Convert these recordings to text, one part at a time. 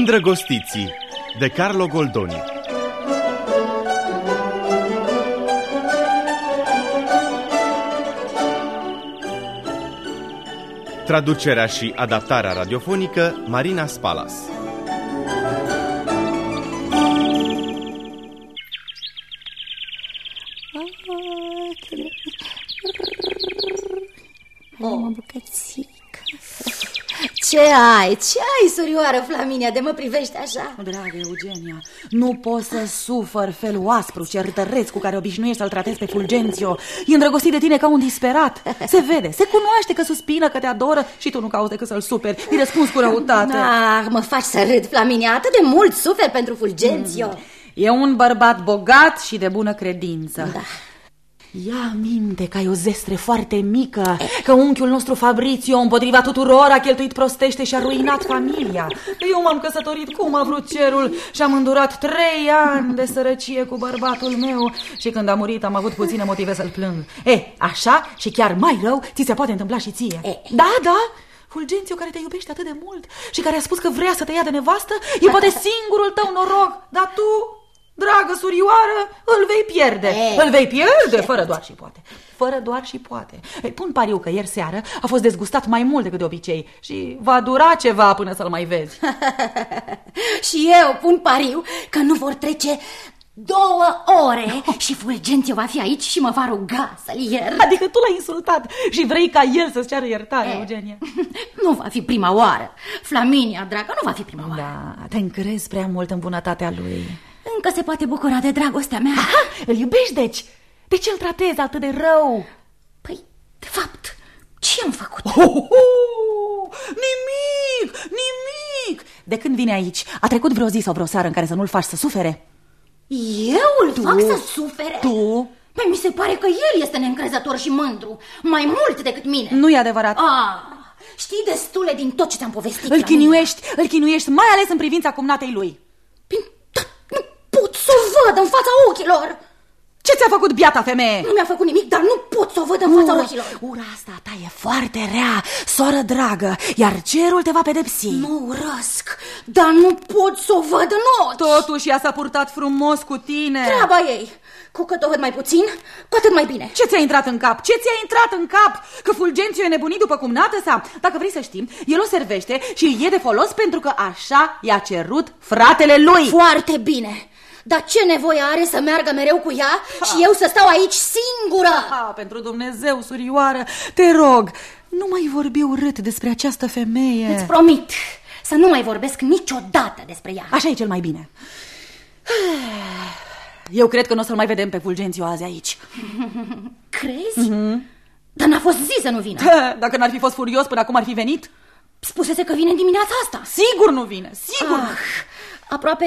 Îndrăgostiții de Carlo Goldoni. Traducerea și adaptarea radiofonică Marina Spalas Ce ai? Ce ai, surioară Flaminia, de mă privești așa? Dragă Eugenia, nu pot să sufăr felul aspru, certăreț cu care obișnuiești să-l tratezi pe Fulgențio. E îndrăgostit de tine ca un disperat. Se vede, se cunoaște că suspină, că te adoră și tu nu cauți decât să-l superi. Îi răspunzi cu răutate. Ah, mă faci să râd, Flaminia, atât de mult sufer pentru Fulgențio. Mm. E un bărbat bogat și de bună credință. Da. Ia minte că ai o zestre foarte mică, că unchiul nostru Fabrizio, împotriva tuturor, a cheltuit prostește și a ruinat familia. Eu m-am căsătorit cum a vrut cerul și am îndurat trei ani de sărăcie cu bărbatul meu și când a murit am avut puține motive să-l plâng. E, așa și chiar mai rău, ți se poate întâmpla și ție. E. Da, da, Fulgențiu care te iubește atât de mult și care a spus că vrea să te ia de nevastă, e poate singurul tău noroc, dar tu Dragă surioară, îl vei pierde. E, îl vei pierde, fără doar și poate. Fără doar și poate. Ei, pun pariu că ieri seară a fost dezgustat mai mult decât de obicei și va dura ceva până să-l mai vezi. și eu pun pariu că nu vor trece două ore și Fulgențiu va fi aici și mă va ruga să-l iert. Adică tu l-ai insultat și vrei ca el să-ți ceară iertare, E. Eugenia. Nu va fi prima oară. Flaminia, dragă, nu va fi prima oară. Da, te încrezi prea mult în bunătatea lui. Încă se poate bucura de dragostea mea. Aha, îl iubești deci? De ce îl tratezi atât de rău? Păi, de fapt, ce am făcut? Oh, oh, oh, nimic, nimic! De când vine aici, a trecut vreo zi sau vreo seară în care să nu-l faci să sufere? Eu îl fac să sufere? Tu? Păi mi se pare că el este neîncrezător și mândru, mai mult decât mine. Nu e adevărat. Ah, știi destule din tot ce ți-am povestit. Îl Flaminia. chinuiești, îl chinuiești, mai ales în privința cumnatei lui. Păi, dar nu pot să o văd în fața ochilor. Ce ți-a făcut biata femeie? Nu mi-a făcut nimic, dar nu pot să o văd în fața Ura, ochilor. ura asta ta e foarte rea, soră dragă, iar cerul te va pedepsi. Nu urăsc, dar nu pot să o văd în ochi. Totuși ea s-a purtat frumos cu tine. Treaba ei. Cu cât o văd mai puțin, cu atât mai bine. Ce ți-a intrat în cap? Ce ți-a intrat în cap? Că Fulgențiu e nebunit după cumnată sa? Dacă vrei să știm, el o servește și îi e de folos pentru că așa i-a cerut fratele lui. Foarte bine. Dar ce nevoie are să meargă mereu cu ea și eu să stau aici singură? Ah, pentru Dumnezeu, surioară, te rog, nu mai vorbi urât despre această femeie. Îți promit să nu mai vorbesc niciodată despre ea. Așa e cel mai bine. Eu cred că nu o să-l mai vedem pe Fulgențiu azi aici. Crezi? Dar n-a fost zi să nu vină. Dacă n-ar fi fost furios până acum ar fi venit? Spusese că vine dimineața asta. Sigur nu vine, sigur. Ah, aproape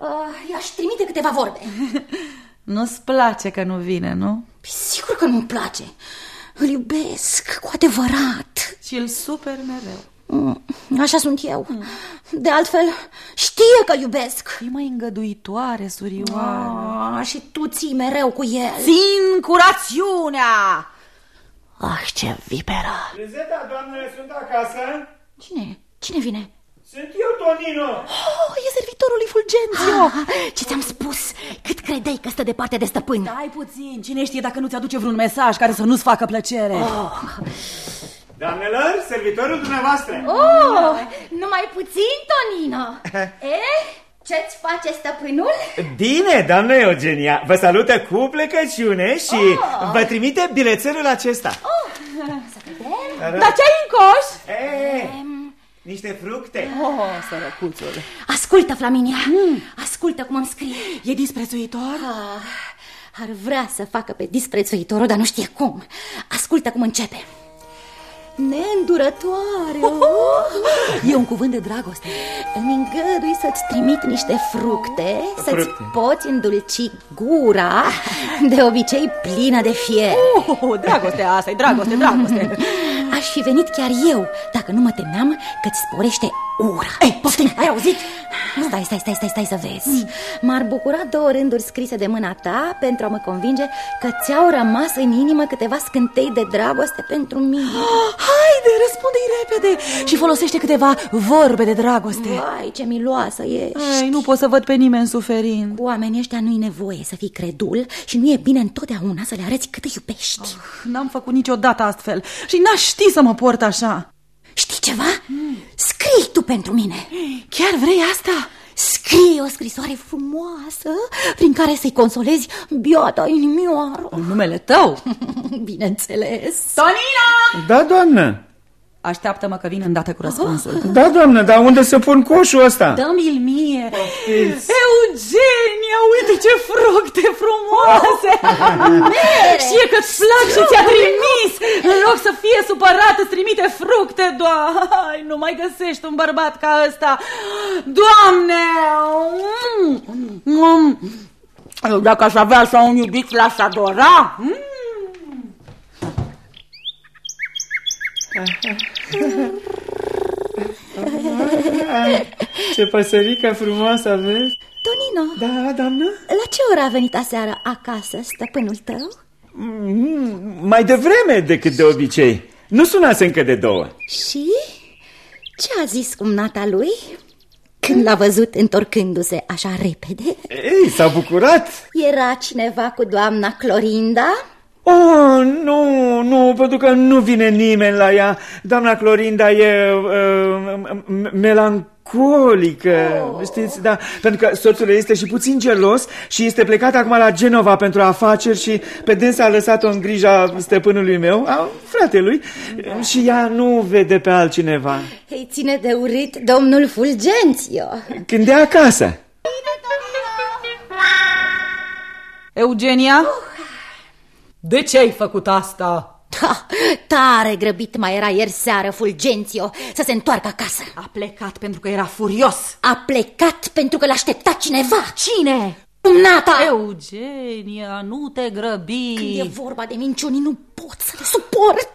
uh, i-aș trimite câteva vorbe. Nu-ți place că nu vine, nu? Sigur că nu-mi place. Îl iubesc cu adevărat. Și îl super mereu. Mm, Așa sunt eu. De altfel, știe că iubesc. Fii mai îngăduitoare, surioară. Ah, și tu ții mereu cu el. Țin curațiunea! Ah, ce viperă! Lizeta, doamnele, sunt acasă? Cine? Cine vine? Sunt eu, Tonino. Oh, e servitorul lui Fulgențiu! Ah, ce ți-am spus? Cât credeai că stă departe de stăpân? Stai puțin, cine știe dacă nu-ți aduce vreun mesaj care să nu-ți facă plăcere? Oh, Doamnelor, servitorul dumneavoastră. oh numai puțin, Tonino. Eh, ce-ți face stăpânul? Bine, doamnă Eugenia, vă salută cu plecăciune și Oh. vă trimite bilețelul acesta. Să vedem. Dar ce ai în coș? E, niște fructe. Oh, sărăcuțul. Ascultă, Flaminia. Ascultă cum îmi scrie. E disprețuitor? Ah, ar vrea să facă pe disprețuitorul, dar nu știe cum. Ascultă cum începe. Neîndurătoare. Oh. E un cuvânt de dragoste. Îmi îngădui să-ți trimit niște fructe, să-ți Fructe. poți îndulci gura, de obicei plină de fier. Oh, dragoste asta, e dragoste, dragoste. Aș fi venit chiar eu, dacă nu mă temeam că-ți sporește ură. Ei, poftim, ai auzit? Stai, stai, stai, stai, stai să vezi. M-ar bucura două rânduri scrise de mâna ta pentru a mă convinge că ți-au rămas în inimă câteva scântei de dragoste pentru mine. Haide, răspunde-i repede și folosește câteva vorbe de dragoste. Vai, ce miloasă ești. Ei, nu pot să văd pe nimeni suferind. Cu oamenii ăștia nu-i nevoie să fii credul și nu e bine întotdeauna să le arăți cât îi iubești. N-am făcut niciodată astfel și n-aș ști să mă port așa. Știi ceva? Scrii tu pentru mine. Chiar vrei asta? Scrie o scrisoare frumoasă prin care să-i consolezi biata inimioară. În numele tău? Bineînțeles. Tonina! Da, doamnă. Așteaptă-mă că vin îndată cu răspunsul. Da, doamnă, dar unde să pun coșul ăsta? Dă-mi-l mie. Eugenia, uite ce fructe frumoase! Știe că-ți plac și ți-a trimis! În loc să fie supărat, îți trimite fructe, doamne! Nu mai găsești un bărbat ca ăsta! Doamne! Mm. Mm. Eu dacă aș avea așa un iubit, l-aș adora! Mm. Ce păsărică frumoasă aveți. Tonino, Da, doamnă? la ce oră a venit aseară acasă stăpânul tău? Mm, mai devreme decât de obicei. Nu sunase încă de două. Și ce a zis cumnata lui când l-a văzut întorcându-se așa repede? Ei, s-a bucurat? Era cineva cu doamna Clorinda? Oh, nu, nu, pentru că nu vine nimeni la ea. Doamna Clorinda e uh, melancolică, oh. știți, da, pentru că soțul ei este și puțin gelos și este plecat acum la Genova pentru afaceri și pe dânsa a lăsat-o în grija stăpânului meu, a fratelui, da. și ea nu vede pe altcineva. Îi ține de urât domnul Fulgențio. Când e acasă. Eugenia? De ce ai făcut asta? Ha, tare grăbit mai era ieri seară Fulgențio să se întoarcă acasă. A plecat pentru că era furios. A plecat pentru că l-aștepta cineva. Cine? Cumnata! Eugenia, nu te grăbi. Când e vorba de minciuni, nu pot să le suport.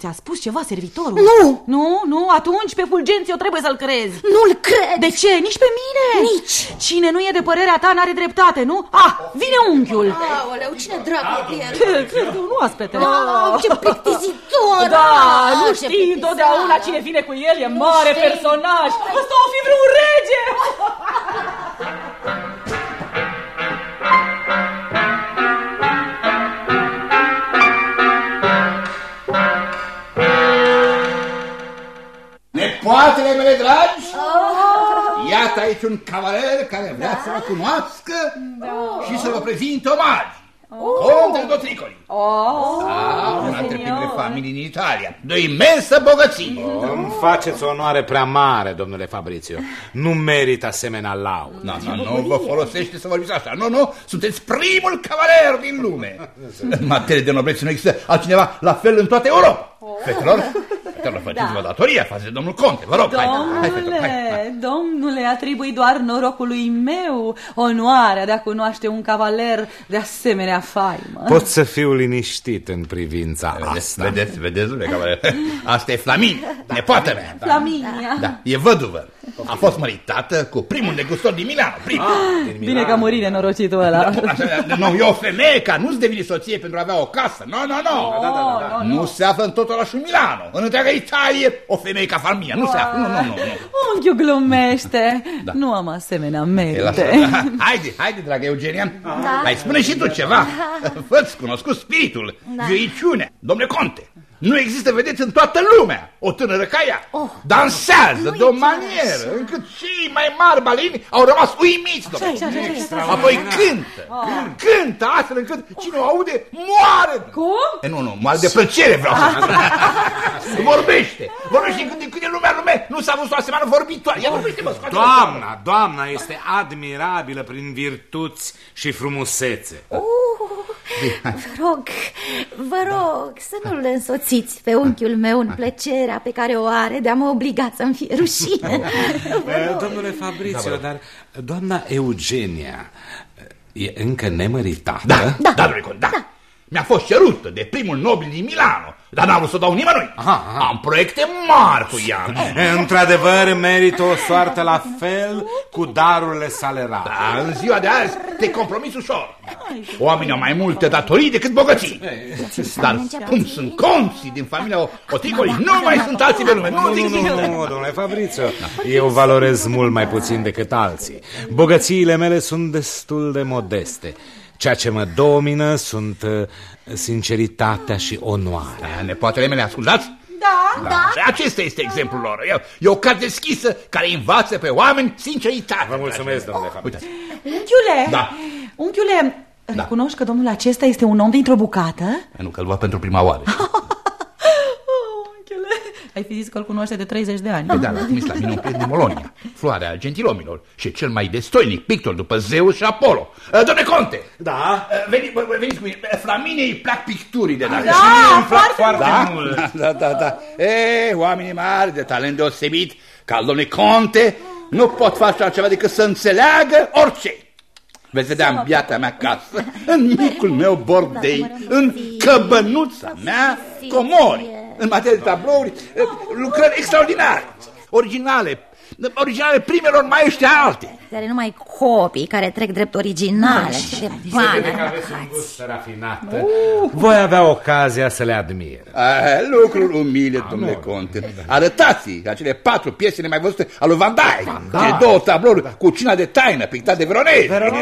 Ți-a spus ceva servitorul? Nu! Nu, nu, atunci pe Fulgențiu trebuie să-l crezi. Nu-l cred! De ce? Nici pe mine? Nici! Cine nu e de părerea ta n-are dreptate, nu? Ah, vine unchiul! Aoleu, cine dracu e el? Cred că un oaspete. Oh, ce plictisitor! Da, Ah, nu ce știi plictisitor. întotdeauna cine vine cu el, e mare știi. personaj. Ăsta o fi vreun rege! Nepoatele mele dragi, iată aici un cavaler care vrea să vă cunoască și să vă prezinte omagi. Conte Dotricoli. Da, una dintre primele familii din Italia, de o imensă bogăție. Îmi faceți o onoare prea mare, domnule Fabrizio. Nu merit asemenea laud. Nu, nu, nu vă folosește să vorbiți așa. Nu, nu, sunteți primul cavaler din lume. În materie de noblețe nu există altcineva la fel în toată Europa. Fetelor, fetelor, faceți-vă datoria față de domnul Conte, vă rog, hai, hai, fetelor, hai, hai. Domnule, domnule, atribui doar norocului meu onoarea de a cunoaște un cavaler de asemenea faimă. Pot să fiu liniștit în privința Vedeți, asta. vedeți, vedeți, domnule cavaler, asta e Flaminia, nepoată mea. Da. Flaminia. Da, e văduvă. A fost măritată cu primul negustor din Milano, primul. Bine că a murit nenorocitul ăla. Așa, nu, e o femeie ca nu-ți devine soție pentru a avea o casă. Nu, nu, nu. Da, da, da, Nu se află în tot orașul Milano. În întreaga Italie, o femeie ca Flaminia. Nu se află. Nu, nu, nu. nu. Unchiul glumește. Da. Nu am asemenea E, merite. lasă- Haide, haide, dragă Eugenia. Mai spune și tu ceva. Fă-ți cunoscut spiritul, vioiciunea. Domnule Conte, nu există, vedeți, în toată lumea o tânără ca ea. Dansează de o manieră încât cei mai mari balini au rămas uimiți, domnule. Apoi cântă, cântă astfel încât cine o aude moare. Cum? E, nu, nu, moare de plăcere vreau să spun. Vorbește, vorbește când, când e lumea lume, nu s-a văzut o asemenea vorbitoare. Ia vorbește, mă, scoate Doamna, doamna este admirabilă prin virtuți și frumusețe. Vă rog, vă rog să nu-l însoțiți pe unchiul meu în plăcerea pe care o are de a mă obliga să-mi fie rușine. Eh, Domnule Fabrizio, dar doamna Eugenia e încă nemăritată? Da, da, da, domnule Conte, da. Mi-a fost cerută de primul nobil din Milano dar n-am vrut să dau nimănui. Aha, aha. Am proiecte mari cu ea. Într-adevăr, merită o soartă la fel cu darurile sale rare. Da, în ziua de azi te compromis ușor. Oamenii au mai multe datorii decât bogății. Dar cum sunt conții din familia Otricoli, nu mai sunt alții pe lume. Nu, Nu, nu, există. nu, nu, domnule Fabrizio, eu valorez mult mai puțin decât alții. Bogățiile mele sunt destul de modeste. Ceea ce mă domină sunt uh, sinceritatea și onoarea. Da, Nepoatele mele, ascultați? Da, Da. Și acesta este exemplul lor. E, e o carte deschisă care învață pe oameni sinceritate. Vă mulțumesc, domnule Fabrizio. Uite, Unchiule, Da. unchiule, recunoști că domnul acesta este un om dintr-o bucată? nu că-l văd pentru prima oară. Oh, unchiule, ai fi zis că îl cunoaște de 30 de ani. Pe da, l-a trimis la mine un prieten din Molonia, floarea gentilomilor și cel mai destoinic pictor după Zeus și Apollo. Uh, Domnule Conte, Da? uh, veni, bă, bă, veniți cu mine. Uh, Flaminei îi plac picturile, dacă Da, și mie îmi plac foarte foarte Da? mult. Da, da, da. E, oamenii mari de talent deosebit, ca al domnului Conte, nu pot face altceva decât să înțeleagă orice. Veți vedea în biata mea casă, în micul meu bordei, în căbănuța mea, comori, în materie de tablouri, eh, lucrări extraordinare, originale, originale primelor maiești alte. Care numai copii care trec drept originale și de bani. Vede că aveți un gust rafinat. Voi avea ocazia să le admir. Ah, lucruri umile, domnule Conte. Arătați acele patru piese nemai văzute al lui Van Dyck. Cele două tablouri cu cina de taină pictat de Veronese.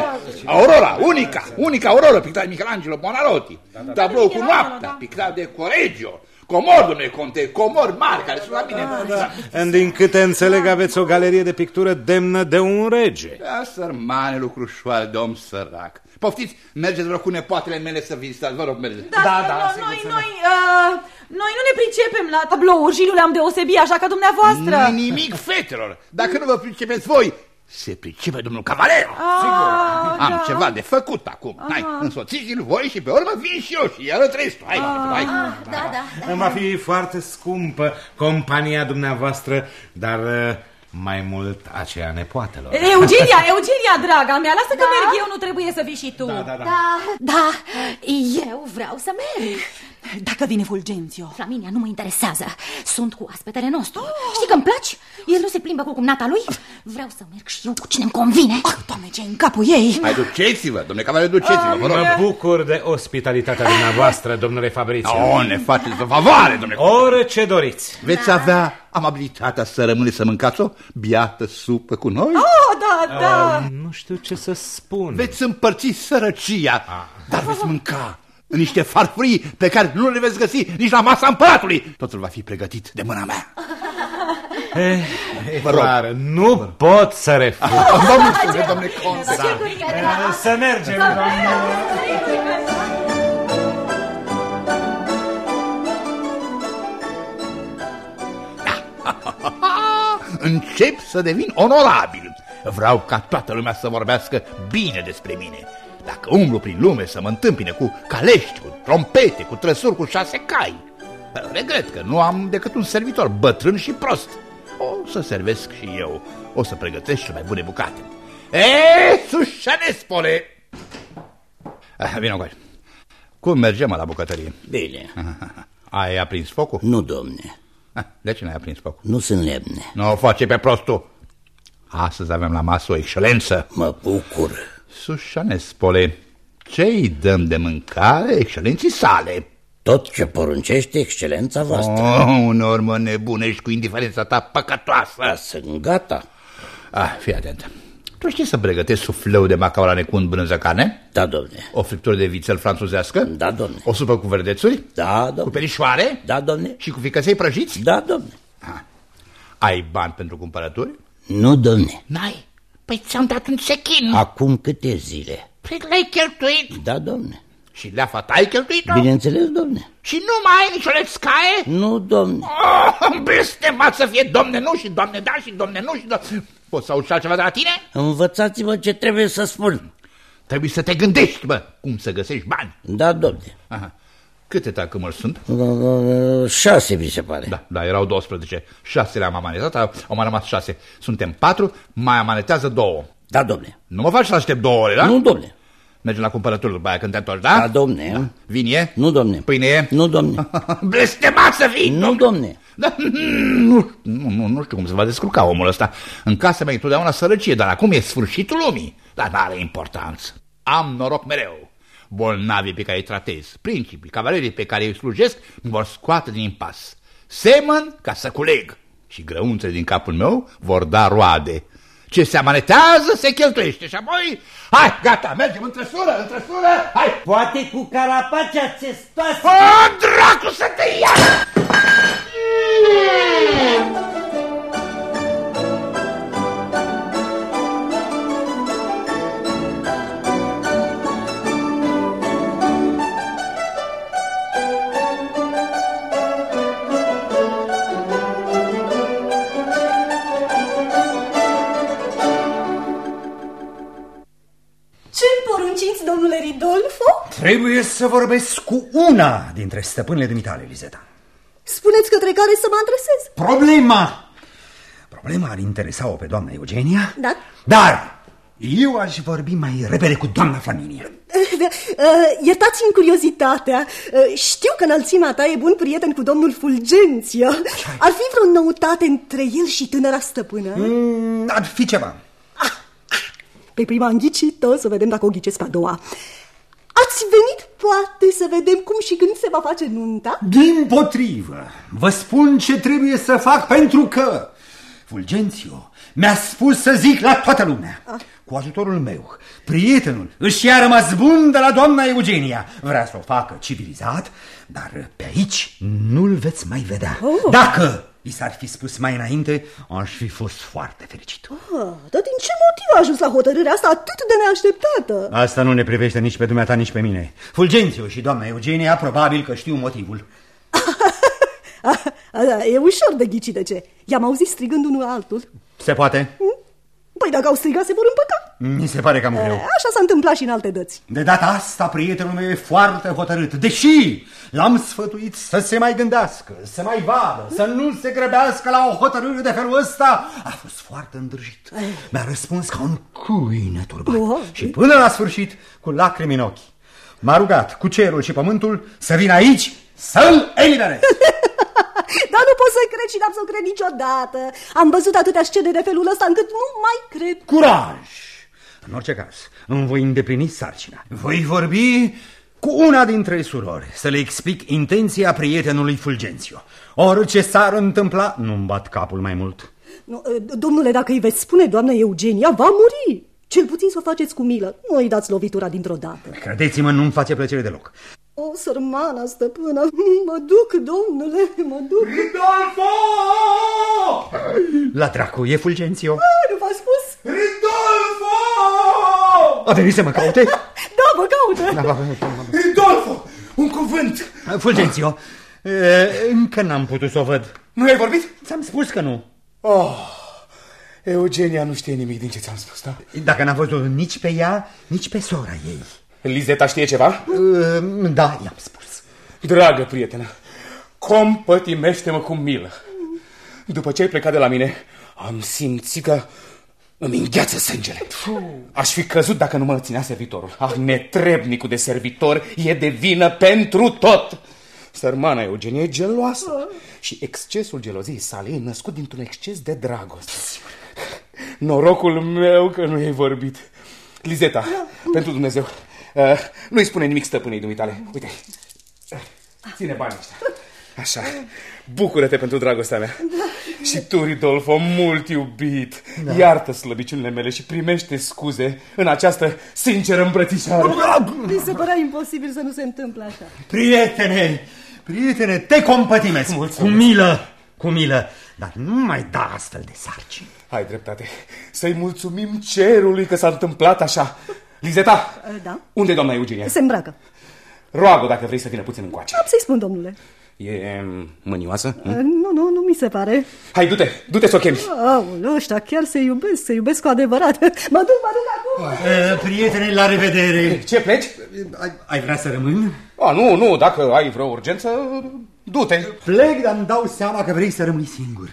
Aurora, unica, unica Aurora pictat de Michelangelo Buonarroti. Tablou cu noaptea pictat de Correggio. Comor, domnule Conte, comor mari care sunt la mine. Din câte înțeleg, aveți o galerie de pictură demnă de un rege. Da, sărmane lucrușoare de om sărac. Poftiți, mergeți vă cu nepoatele mele să vizitați, vă rog, mergeți. Da, da, da noi, noi, noi, uh, noi nu ne pricepem la tablouri și nu le-am deosebit așa ca dumneavoastră. Nu nimic, fetelor. Dacă nu vă pricepeți voi, se pricepe domnul Cavalero. Ah, Am da. ceva de făcut acum. Hai, însoțiți-l voi și pe urmă vin și eu și arăt restul. Hai, hai. Da, da, da. Va fi foarte scumpă compania dumneavoastră, dar uh, mai mult aceea nepoatelor. Eugenia, Eugenia, draga mea, lasă că merg eu, nu trebuie să vii și tu. Da, da, da. Da, da, eu vreau să merg. Dacă vine Fulgențio. Flaminia nu mă interesează. Sunt cu aspetele nostru. Știi că îmi place? El nu se plimbă cu cumnata lui? Vreau să merg și eu cu cine îmi convine. Ah, doamne, ce în capul ei. Hai, duceți-vă, domnule Cavalero, duceți-vă, vă rog. Mă bucur de ospitalitatea dumneavoastră, domnule Fabrizio. Oh, ne faceți o favoare, domnule. Orice doriți. Veți avea amabilitatea să rămâneți să mâncați o biată supă cu noi? Oh, da, da. Nu știu ce să spun. Veți împărți sărăcia, dar veți mânca niște farfurii pe care nu le veți găsi nici la masa împăratului. Totul va fi pregătit de mâna mea. Eh, Vă rog. clar, nu pot să refuz. Vă mulțumesc, domnule Conte. Ce gurie de la... Să mergem, doamnă. Încep să devin onorabil. Vreau ca toată lumea să vorbească bine despre mine. Dacă umblu prin lume să mă întâmpine cu calești, cu trompete, cu trăsuri, cu șase cai. Regret că nu am decât un servitor bătrân și prost. O să servesc și eu. O să pregătesc cele mai bune bucate. E, sușanespole! Ah, Vino cu Cum mergem la bucătărie? Bine. Ai aprins focul? Nu, domne. Ah, De ce n-ai aprins focul? Nu sunt lemne. Nu o face pe prostul. Astăzi avem la masă o excelență. Mă bucur. Sușanespole, ce-i dăm de mâncare excelenții sale? Tot ce poruncește excelența voastră. Oh, uneori mă nebunești cu indiferența ta păcătoasă. Sunt gata. Ah, fii atent. Tu știi să pregătești sufleu de macarone cu un brânză carne? Da, domne. O friptură de vițel franțuzească? Da, domne. O supă cu verdețuri? Da, Cu domne. perișoare? Da, domne. Și cu ficăței prăjiți? Da, domne. Ah. Ai bani pentru cumpărături? Nu, domne. N-ai. Păi ți-am dat un sechin. Acum câte zile? Păi l-ai cheltuit. Da, domne. Și leafa ta ai cheltuit-o? Bineînțeles, domne. Și nu mai ai nicio lețcaie? Nu, domne. Oh, blestemat să fie domne nu și domne da și domne nu și domne... Poți să auzi și altceva de la tine? Învățați-mă ce trebuie să spun. Trebuie să te gândești, bă, cum să găsești bani. Da, domne. Aha. Câte tacâmări sunt? Uh, Șase, mi se pare. Da, da, erau 12. Șase le-am amanetat, au mai rămas șase. Suntem patru, mai amanetează două. Da, domne. Nu mă faci să aștept două ore, da? Nu, domne. Mergem la cumpărături după aia când te întorci, da? Da, domne. Da. Vin e? Nu, domne. Pâine e? Nu, domne. Blestemat să fii! Nu, domne. Da, nu, nu, nu, nu știu cum se va descurca omul ăsta. În casa mea e întotdeauna sărăcie, dar acum e sfârșitul lumii. Dar n-are importanță. Am noroc mereu. Bolnavii pe care îi tratez, principii, cavalerii pe care îi slujesc, mă vor scoate din impas. Semăn ca să culeg și grăunțele din capul meu vor da roade. Ce se amanetează se cheltuiește și apoi... Hai, gata, mergem în trăsură, în trăsură, hai! Poate cu carapacea țestoasă. O, dracu să te ia! Porunciți, domnule Ridolfo? Trebuie să vorbesc cu una dintre stăpânele dumitale, Lizeta. Spuneți către care să mă adresez. Problema! Problema ar interesa-o pe doamna Eugenia, Da? dar eu aș vorbi mai repede cu doamna Flaminia. Uh, Iertați-mi curiozitatea. Uh, Știu că înălțimea ta e bun prieten cu domnul Fulgențio. Ar fi vreo noutate între el și tânăra stăpână? Mm, ar fi ceva. Pe prima am ghicit-o, să vedem dacă o ghicesc pe a doua. Ați venit, poate, să vedem cum și când se va face nunta? Din potrivă, vă spun ce trebuie să fac pentru că Fulgențio mi-a spus să zic la toată lumea. Cu ajutorul meu, prietenul își ia rămas bun de la doamna Eugenia. Vrea să o facă civilizat, dar pe aici nu-l veți mai vedea. Oh. Dacă i s-ar fi spus mai înainte, aș fi fost foarte fericit. Ah, dar din ce motiv a ajuns la hotărârea asta atât de neașteptată? Asta nu ne privește nici pe dumneata, nici pe mine. Fulgențiu și doamna Eugenia probabil că știu motivul. Ah, ah, e ușor de ghicit de ce. I-am auzit strigând unul altul. Se poate? Păi dacă au strigat, se vor împăca. Mi se pare cam greu. Eh, Așa s-a întâmplat și în alte dăți. De data asta, prietenul meu e foarte hotărât, deși l-am sfătuit să se mai gândească, să mai vadă, să nu se grăbească la o hotărâre de felul ăsta. A fost foarte îndrăjit. Mi-a răspuns ca un câine turbat. Oh. Și până la sfârșit, cu lacrimi în ochi, m-a rugat cu cerul și pământul să vină aici să-l eliberez. Dar nu pot să cred și n-am să cred niciodată. Am văzut atâtea scene de felul ăsta încât nu mai cred. Curaj! În orice caz, îmi voi îndeplini sarcina. Voi vorbi cu una dintre surori, să le explic intenția prietenului Fulgențio. Orice s-ar întâmpla, nu-mi bat capul mai mult. Nu, eh, Domnule, dacă îi veți spune, doamna Eugenia, va muri. Cel puțin să o faceți cu milă. Nu îi dați lovitura dintr-o dată. Credeți-mă, nu-mi face plăcere deloc. O, sărmana stăpână, mă duc, domnule, mă duc. Ridolfo! La dracu, e Fulgențio? Ah, Nu v-a spus? Ridolfo! A venit să mă caute? Da, mă caută. Da, da, da. Ridolfo, un cuvânt! Fulgențio, e, încă n-am putut să o văd. Nu ai vorbit? Ți-am spus că nu. Oh, Eugenia nu știe nimic din ce ți-am spus, da? Dacă n-am văzut nici pe ea, nici pe sora ei. Lizeta știe ceva? Uh, Da, i-am spus. Dragă prietenă, compătimește-mă cu milă. După ce ai plecat de la mine, am simțit că îmi îngheață sângele. Aș fi căzut dacă nu mă ținea servitorul. Ah, netrebnicul de servitor e de vină pentru tot. Sărmana Eugenie e geloasă și excesul geloziei sale e născut dintr-un exces de dragoste. Norocul meu că nu ai vorbit. Lizeta, pentru Dumnezeu, uh, nu-i spune nimic stăpânei dumitale. Uite, ține banii ăștia. Așa, bucură-te pentru dragostea mea. Și tu, Ridolfo, mult iubit, da. iartă slăbiciunile mele și primește scuze în această sinceră îmbrățișare. Mi se părea imposibil să nu se întâmple așa. Prietene, prietene, te compătimesc. Mulțumesc. Cu milă, cu milă. Dar nu mai da astfel de sarcini. Hai dreptate, să-i mulțumim cerului că s-a întâmplat așa. Lizeta, Da? unde e doamna Eugenia? Se îmbracă. Roagă dacă vrei să vină puțin încoace. Am să-i spun, domnule. E mm, mânioasă? Nu, nu, nu mi se pare. Hai, du-te, du-te să o chemi. Aoleu, ăștia chiar se iubesc, se iubesc cu adevărat. Mă duc, mă duc acum. E, prietene, la revedere. Ce, pleci? Ai, ai vrea să rămân? A, nu, nu, dacă ai vreo urgență, du-te. Plec, dar îmi dau seama că vrei să rămâi singur.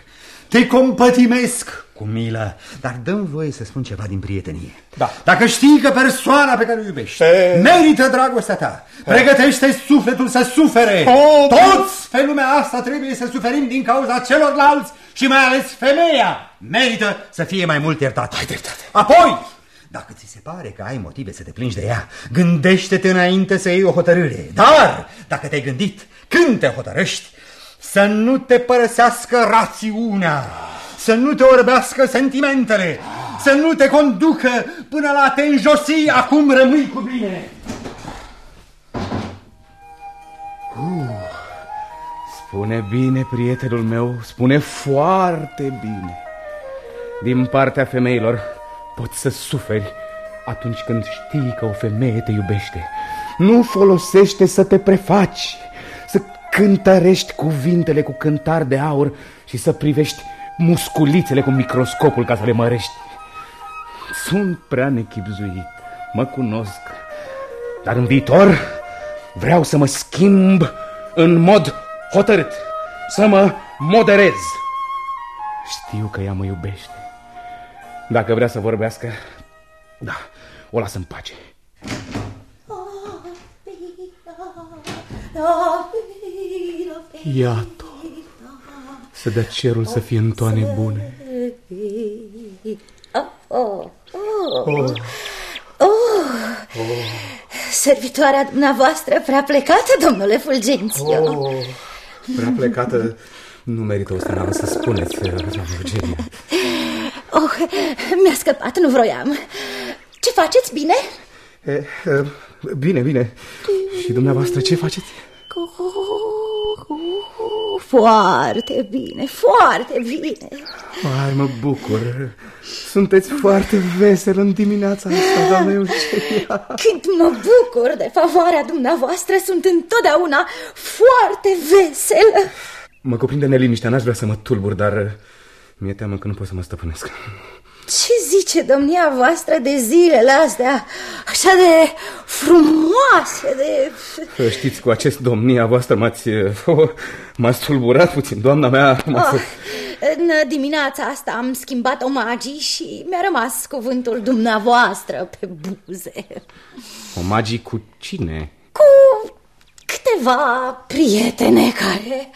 Te compătimesc cu milă, dar dăm voie să spun ceva din prietenie. Da. Dacă știi că persoana pe care o iubești E... merită dragostea ta, E... pregătește sufletul să sufere. Oh, Toți pe lumea asta trebuie să suferim din cauza celorlalți și mai ales femeia merită să fie mai mult iertată. Ai dreptate. Apoi, dacă ți se pare că ai motive să te plângi de ea, gândește-te înainte să iei o hotărâre. Dar, dacă te-ai gândit, când te hotărăști, să nu te părăsească rațiunea, să nu te orbească sentimentele, să nu te conducă până la te înjosi, acum rămâi cu bine. Uh, spune bine, prietenul meu, spune foarte bine. Din partea femeilor poți să suferi atunci când știi că o femeie te iubește. Nu folosește să te prefaci, să cântărești cuvintele cu cântar de aur și să privești musculițele cu microscopul ca să le mărești. Sunt prea nechipzuit, mă cunosc, dar în viitor vreau să mă schimb în mod hotărât, să mă moderez. Știu că ea mă iubește. Dacă vrea să vorbească, da, o las în pace. Iată, să dea cerul să fie în toane bune. Oh, oh, oh. Oh. Servitoarea dumneavoastră prea plecată, domnule Fulgențiu. Oh. Prea plecată nu merită o să să spuneți, doamna Eugenia. Oh, mi-a scăpat, nu vroiam. Ce faceți, bine? E, e, bine, bine. Și dumneavoastră ce faceți? Foarte bine, foarte bine. Ai, mă bucur. Sunteți foarte vesel în dimineața asta, doamna Eugenia. Când mă bucur de favoarea dumneavoastră, sunt întotdeauna foarte veselă. Mă cuprinde neliniștea, n-aș vrea să mă tulbur, dar mi-e teamă că nu pot să mă stăpânesc. Ce zice domnia voastră de zilele astea așa de frumoase, de... Știți, cu acest domnia voastră m-ați m-ați tulburat puțin, doamna mea. Oh, în dimineața asta am schimbat omagii și mi-a rămas cuvântul dumneavoastră pe buze. Omagii cu cine? Cu câteva prietene care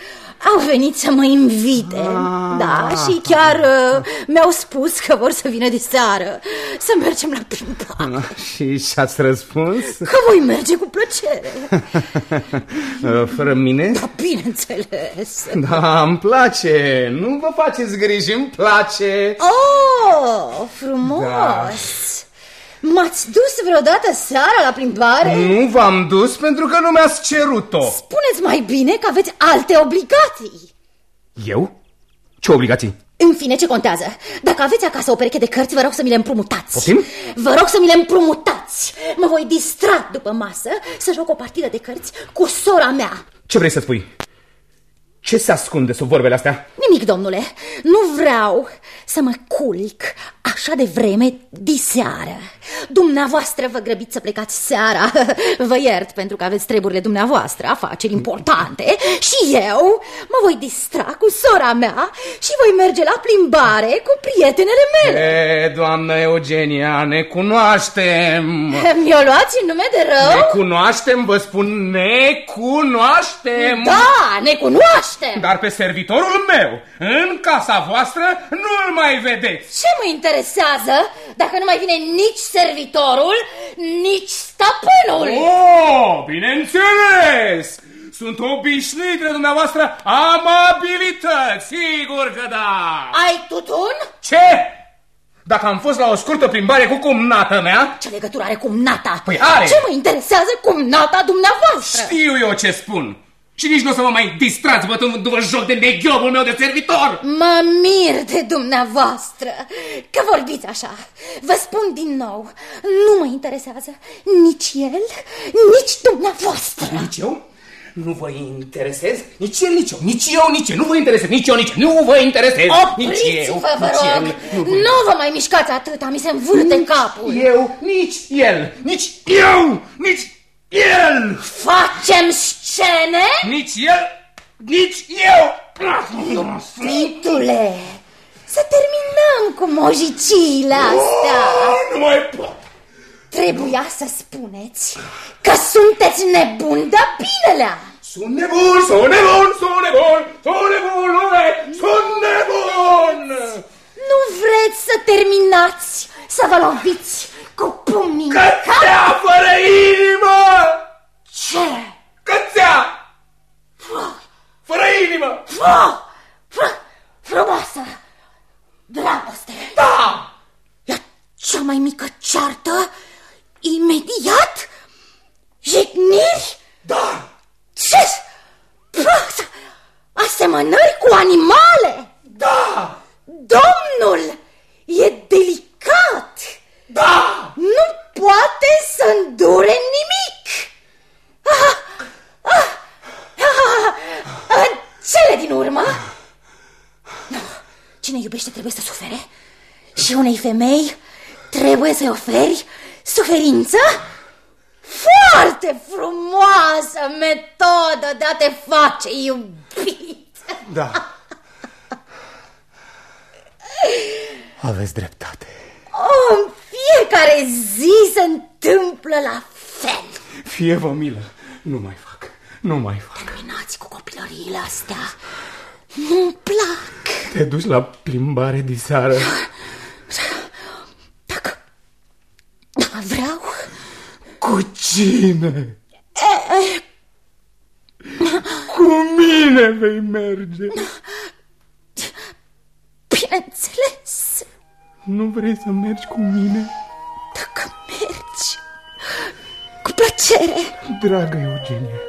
au venit să mă invite, ah. da, și chiar uh, mi-au spus că vor să vină de seară, să mergem la plimbare. Ah, și și-ați răspuns? Că voi merge cu plăcere. Uh, fără mine? Da, bineînțeles. Da, îmi place, nu vă faceți griji, îmi place. Oh, frumos. Da. M-ați dus vreodată seara la plimbare? Nu v-am dus pentru că nu mi-ați cerut-o Spuneți mai bine că aveți alte obligații Eu? Ce obligații? În fine, ce contează? Dacă aveți acasă o pereche de cărți, vă rog să mi le împrumutați Poftim? Vă rog să mi le împrumutați Mă voi distra după masă să joc o partidă de cărți cu sora mea Ce vrei să spui? Ce se ascunde sub vorbele astea? Nimic, domnule. Nu vreau să mă culc așa de vreme diseară. Dumneavoastră vă grăbiți să plecați seara. Vă iert pentru că aveți treburile dumneavoastră, afaceri importante. Și eu mă voi distra cu sora mea și voi merge la plimbare cu prietenele mele. E, doamnă Eugenia, ne cunoaștem. Mi-o luați în nume de rău? Ne cunoaștem, vă spun, ne cunoaștem. Da, ne cunoaștem cunoaștem. Dar pe servitorul meu, în casa voastră, nu-l mai vedeți. Ce mă interesează dacă nu mai vine nici servitorul, nici stăpânul? Oh, bineînțeles! Sunt obișnuit de dumneavoastră amabilități, sigur că da! Ai tutun? Ce? Dacă am fost la o scurtă plimbare cu cumnata mea... Ce legătură are cumnata? Păi are! Ce mă interesează cumnata dumneavoastră? Știu eu ce spun. Și nici nu o să mă mai distrați bătându-vă joc de neghiobul meu de servitor. Mă mir de dumneavoastră că vorbiți așa. Vă spun din nou, nu mă interesează nici el, nici dumneavoastră. Nici eu? Nu vă interesez? Nici el, nici eu. Nici eu, nici eu. Nu vă interesez. Nici eu, nici eu. Nu vă interesez. Opriți-vă, vă rog. El. Nu, vă... nu vă mai mișcați atâta. Mi se învârte nici capul. eu, nici el. Nici eu, nici el! Facem scene? Nici el, nici eu! Titule, mojiciile astea? Oh, nu mai pot! Trebuia să spuneți că sunteți nebuni de binelea. Sunt nebun, sunt nebun, sunt nebun, sunt nebun, lume, sunt nebun! Nu vreți să terminați, să vă loviți cu pumnii Cățea fără inimă! Ce? Cățea! Fără inimă! Fă! Fă! Frumoasă! Dragoste! Da! E cea mai mică ceartă? Imediat? Jigniri? Da! Ce? Fă! Asemănări cu animale? Da! Domnul! E delicat! Da! Nu poate să îndure nimic! Ah, ah, ah, în cele din urmă... Nu, cine iubește trebuie să sufere și unei femei trebuie să-i oferi suferință? Foarte frumoasă metodă de a te face iubit! Da. Aveți dreptate. Oh, în fiecare zi se întâmplă la fel. Fie vă milă, nu mai fac, nu mai fac. Terminați cu copilăriile astea. Nu-mi plac. Te duci la plimbare de seară? Dacă vreau... Cu cine? Cu mine vei merge. Bineînțeles, Nu vrei să mergi cu mine? dacă mergi, cu plăcere. Dragă Eugenie,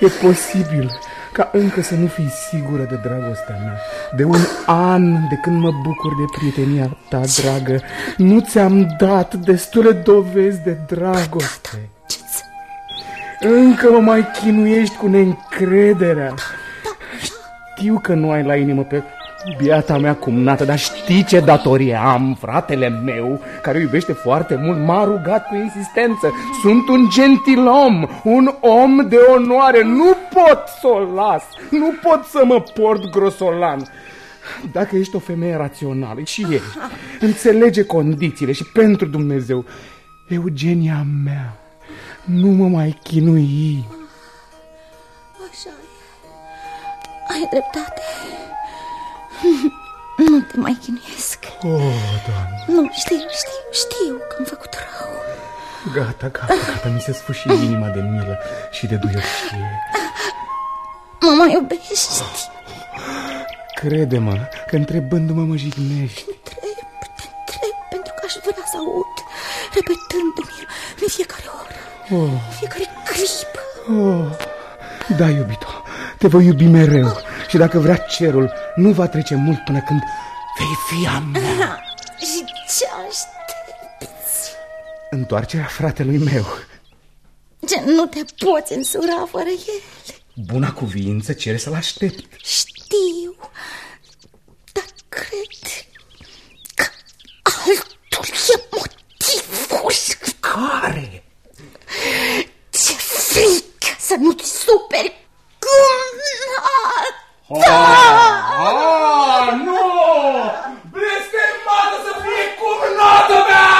e posibil ca încă să nu fii sigură de dragostea mea. De un an de când mă bucur de prietenia ta, dragă, nu ți-am dat destule dovezi de dragoste. Încă mă mai chinuiești cu neîncrederea. Știu că nu ai la inimă pe biata mea cumnată, dar știi ce datorie am, fratele meu, care o iubește foarte mult, m-a rugat cu insistență. Sunt un gentilom, un om de onoare, nu pot să o las, nu pot să mă port grosolan. Dacă ești o femeie rațională și ești, înțelege condițiile și pentru Dumnezeu, Eugenia mea, nu mă mai chinui. Așa e. Ai dreptate. Nu te mai chinuiesc. Oh, Doamne, Nu, știu, știu, știu că am făcut rău. gata, gata, gata, mi se sfârșit inima de milă și de duioșie. Mă mai iubești? Crede-mă că întrebându-mă mă jignești. Întreb, te întreb, pentru că aș vrea să aud, repetându-mi în fiecare oră, Oh, în fiecare clipă. oh. Da, iubito, te voi iubi mereu și dacă vrea cerul, nu va trece mult până când vei fi a mea. Și ce aștepți? Întoarcerea fratelui meu. Ce, nu te poți însura fără el? Buna cuvință cere să-l aștept. Știu, dar cred că altul e motivul. Care? Ce frică să nu-ți superi cum... Ah, nu! Blestemată să fie cumnată mea!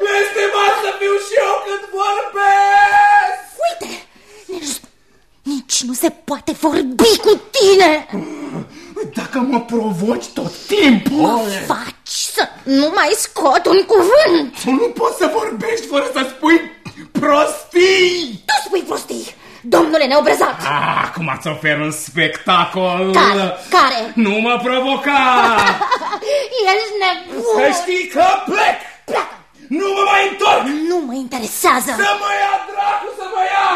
Blestemată să fiu și eu când vorbesc! Uite, nici, nici nu se poate vorbi cu tine. Dacă mă provoci tot timpul... Mă faci să nu mai scot un cuvânt. Tu nu poți să vorbești fără să spui prostii! Tu spui prostii, domnule neobrăzat. Ah, acum îți ofer un spectacol! Care? Care? Nu mă provoca! Ești nebun. Să știi că plec! Pleacă. Nu mă mai întorc! Nu mă interesează. Să mă ia dracu să mă ia!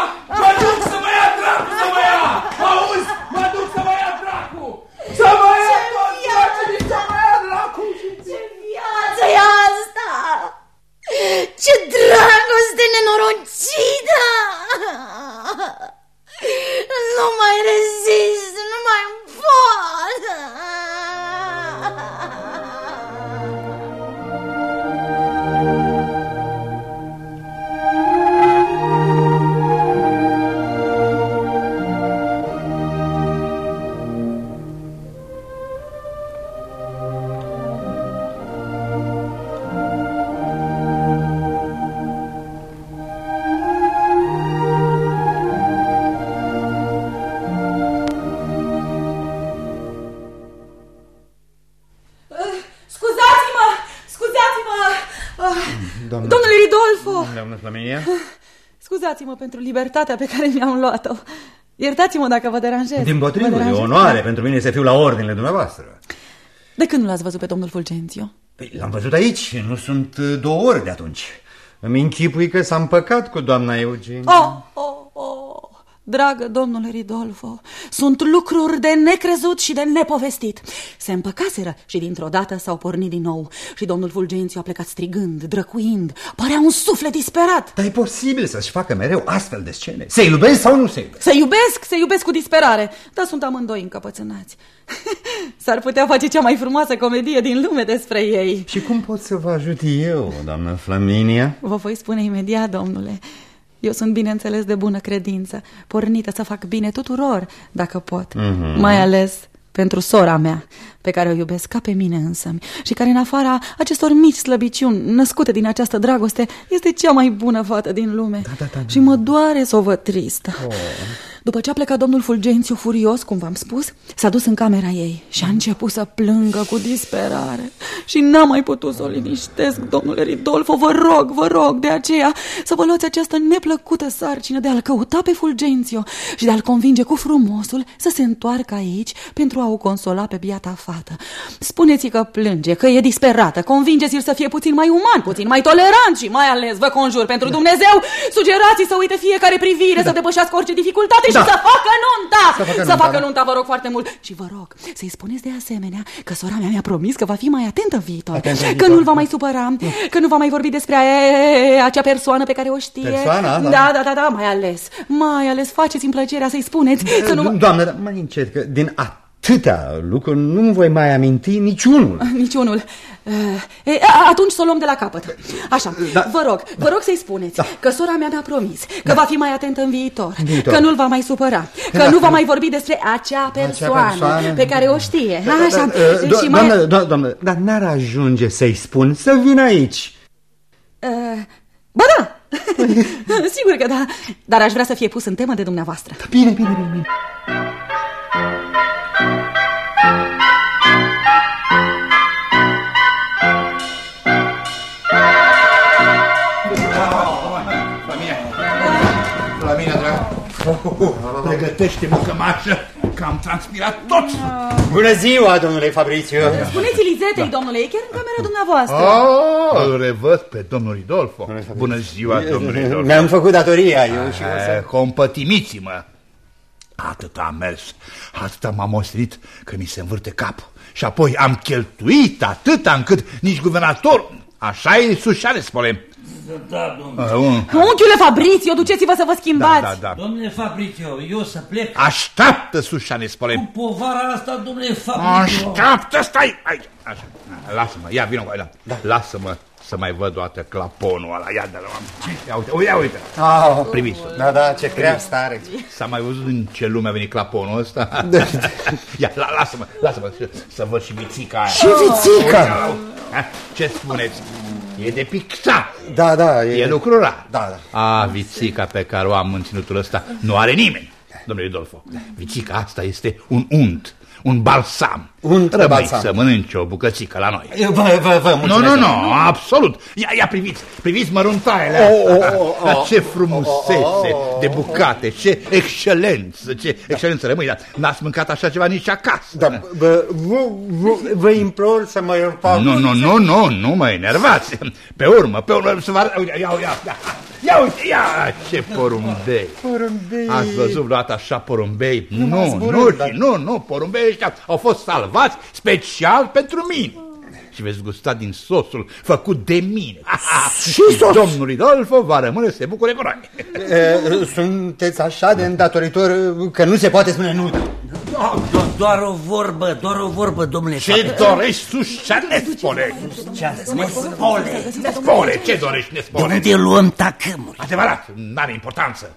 Mă duc să mă ia dracu să mă ia! Auzi? Mă duc să mă ia dracu! Să mă ia tot ceea ce mi să mă ia dracu! Ce viață e asta? Ce dragoste nenorocită! Nu mai rezist, nu mai pot! Ridolfo! Doamna Flaminia? Scuzați-mă pentru libertatea pe care mi-am luat-o. Iertați-mă dacă vă deranjez. Din potrivă, e onoare pentru mine să fiu la ordinele dumneavoastră. De când nu l-ați văzut pe domnul Fulgențiu? Păi, l-am văzut aici, nu sunt uh, două ori de atunci. Îmi închipui că s-a împăcat cu doamna Eugenie. Oh, oh, oh. Dragă domnule Ridolfo, sunt lucruri de necrezut și de nepovestit. Se împăcaseră și dintr-o dată s-au pornit din nou și domnul Fulgențiu a plecat strigând, drăcuind, părea un suflet disperat. Dar e posibil să-și facă mereu astfel de scene? Se iubesc sau nu se iubesc? Se iubesc, se iubesc cu disperare, dar sunt amândoi încăpățânați. S-ar putea face cea mai frumoasă comedie din lume despre ei. Și cum pot să vă ajut eu, doamnă Flaminia? Vă voi spune imediat, domnule. Eu sunt, bineînțeles, de bună credință, pornită să fac bine tuturor, dacă pot, mm -hmm. mai ales pentru sora mea, pe care o iubesc ca pe mine însă și care în afara acestor mici slăbiciuni născute din această dragoste este cea mai bună fată din lume. Da, da, da, da. Și mă doare să o văd tristă. Oh. După ce a plecat domnul Fulgențiu furios, cum v-am spus, s-a dus în camera ei și a început să plângă cu disperare. Și n-am mai putut să o liniștesc, domnule Ridolfo, vă rog, vă rog de aceea să vă luați această neplăcută sarcină de a-l căuta pe Fulgențiu și de a-l convinge cu frumosul să se întoarcă aici pentru a o consola pe biata fată. Spuneți-i că plânge, că e disperată, convingeți-l să fie puțin mai uman, puțin mai tolerant și mai ales, vă conjur, pentru Dumnezeu, sugerați să uite fiecare privire, da. să depășească orice dificultate da. și să facă nunta! Să facă, să facă nunta, vă rog foarte mult. Și vă rog să-i spuneți de asemenea că sora mea mi-a promis că va fi mai atentă în viitor. Atentă că nu-l va mai supăra, nu. că nu va mai vorbi despre a, acea persoană pe care o știe. Persoana? Da, da, da, da, da mai ales. Mai ales faceți-mi plăcerea să-i spuneți să nu... Doamne, dar mai încet, că din atâtea lucruri nu voi mai aminti niciunul. Niciunul. E, atunci să o luăm de la capăt. Așa, da. vă rog, vă rog să-i spuneți da. că sora mea mi-a promis că da. va fi mai atentă în viitor, în viitor. că nu-l va mai supăra, că da. nu va mai vorbi despre acea persoană, acea persoană pe care o știe. Da, Așa. Da, da, do și mai... doamnă, do doamnă, dar n-ar ajunge să-i spun să vină aici. Uh, ba da, sigur că da, dar aș vrea să fie pus în temă de dumneavoastră. Bine, bine, bine. bine. Pregătește-mă cămașă, că am transpirat tot. Bună ziua, domnule Fabrizio. Spuneți Lizetei, da. domnule, e chiar în camera dumneavoastră. Oh, îl revăd pe domnul Ridolfo. Bună ziua, domnule Ridolfo. Mi-am făcut datoria, eu și o să... Compătimiți-mă. Atât am mers, atât m-am ostit că mi se învârte capul. Și apoi am cheltuit atâta încât nici guvernator... Așa e sușare, spune. Da, domnule. Unchiule Fabrizio, duceți-vă să vă schimbați. Da, da, da. Domnule Fabrizio, eu să plec. Așteaptă, Sușane, spune. Cu povara asta, domnule Fabrizio. Așteaptă, stai. Aici, așa. Lasă-mă, ia, vină cu da. Lasă-mă să mai văd o dată claponul ăla. Ia de la Ia uite, ia uite. Oh, Priviți. Da, da, ce crea stare. S-a mai văzut în ce lume a venit claponul ăsta? ia, la, lasă-mă, lasă-mă să văd și vițica aia. Și vițica? Ce spuneți? E de picta. Da, da. E, e lucrura. Da, da. A, vițica pe care o am în ținutul ăsta nu are nimeni, domnule Rodolfo. Vițica asta este un unt un balsam. Un Rămâi balsam. să mănânci o bucățică la noi. Vă, vă, vă Nu, nu, nu, absolut. Ia, ia priviți, priviți măruntaiele oh, oh, oh, oh, Ce frumusețe oh, oh, oh, de bucate, ce excelență, ce da. excelență rămâi. Dar n-ați mâncat așa ceva nici acasă. Da, vă, vă, vă, vă implor să mă iertați. Nu, nu, nu, nu, nu mă enervați. Pe urmă, pe urmă, să vă... Ia, ia, ia, Ia uite, ia, ce porumbei. Porumbei. Ați văzut vreodată așa porumbei? Nu, nu, nu, dar... nu, nu, porumbei ăștia au fost salvați special pentru mine. Și veți gusta din sosul făcut de mine. Și sos? Domnul Ridolfo va rămâne să se bucure cu noi. E, sunteți așa de îndatoritor că nu se poate spune nu. Do doar o vorbă, doar o vorbă, domnule. Ce dorești sus ce ne spune? Ce ne spune? Ne spune, ce dorești ne spune? De unde luăm tacâmuri? Adevărat, n-are importanță.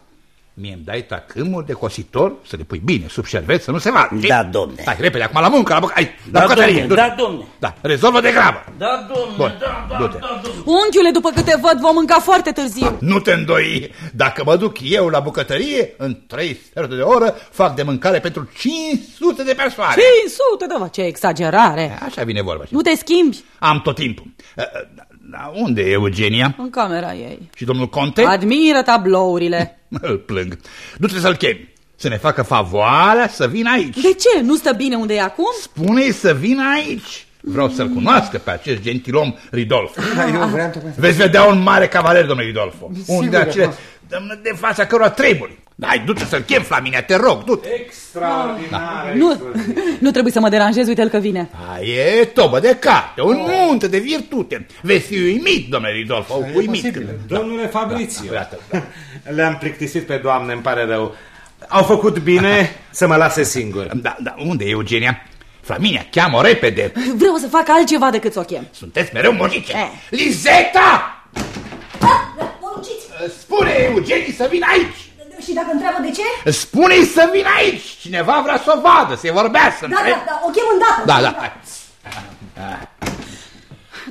Mie îmi dai tacâmul de cositor să le pui bine sub șervet să nu se vadă. știi? Da, domne. Hai, repede, acum la muncă, la, buc- hai, la Da, bucătărie. domne, du-te. da, domne. Da, rezolvă de grabă. Da, domne, Bun, da, da, du-te. da, domne. Unchiule, după câte văd, vom mânca foarte târziu. Nu te îndoi. Dacă mă duc eu la bucătărie, în trei sferturi de oră fac de mâncare pentru 500 de persoane. 500, da, ce exagerare. Așa vine vorba. Nu te schimbi Am tot timpul. Uh, uh, Da, unde e Eugenia? în camera ei. Și domnul Conte? Admiră tablourile. Îl plâng. Du-te să-l chemi. Să ne facă favoarea să vină aici. De ce? Nu stă bine unde e acum? Spune-i să vină aici. Vreau să-l cunoască pe acest gentilom Ridolfo. Da, eu vreau tocmai... Veți vedea un mare cavaler, domnule Ridolfo. Un de Sigur, acele da. domnule, de fața cărora treburi. Hai, du-te să-l chem, Flaminia, te rog, du-te. Extraordinar. Nu, nu trebuie să mă deranjez, uite-l că vine. A, e tobă de carte, un munte de virtute. Veți fi uimit, domnule Ridolfo, uimit. Domnule Fabrizio, Iată. le-am plictisit pe doamne, îmi pare rău. Au făcut bine să mă lase singur. Da, da, unde e Eugenia? Flaminia, cheamă repede. Vreau să fac altceva decât să o chem. Sunteți mereu mojice. Eh. Lizeta! Porunciți! Spune Eugenii să vină aici! Și dacă întreabă de ce? Spune-i să vină aici! Cineva vrea să o vadă, să-i vorbească. Da, da, da, o chem îndată. da, da. hai.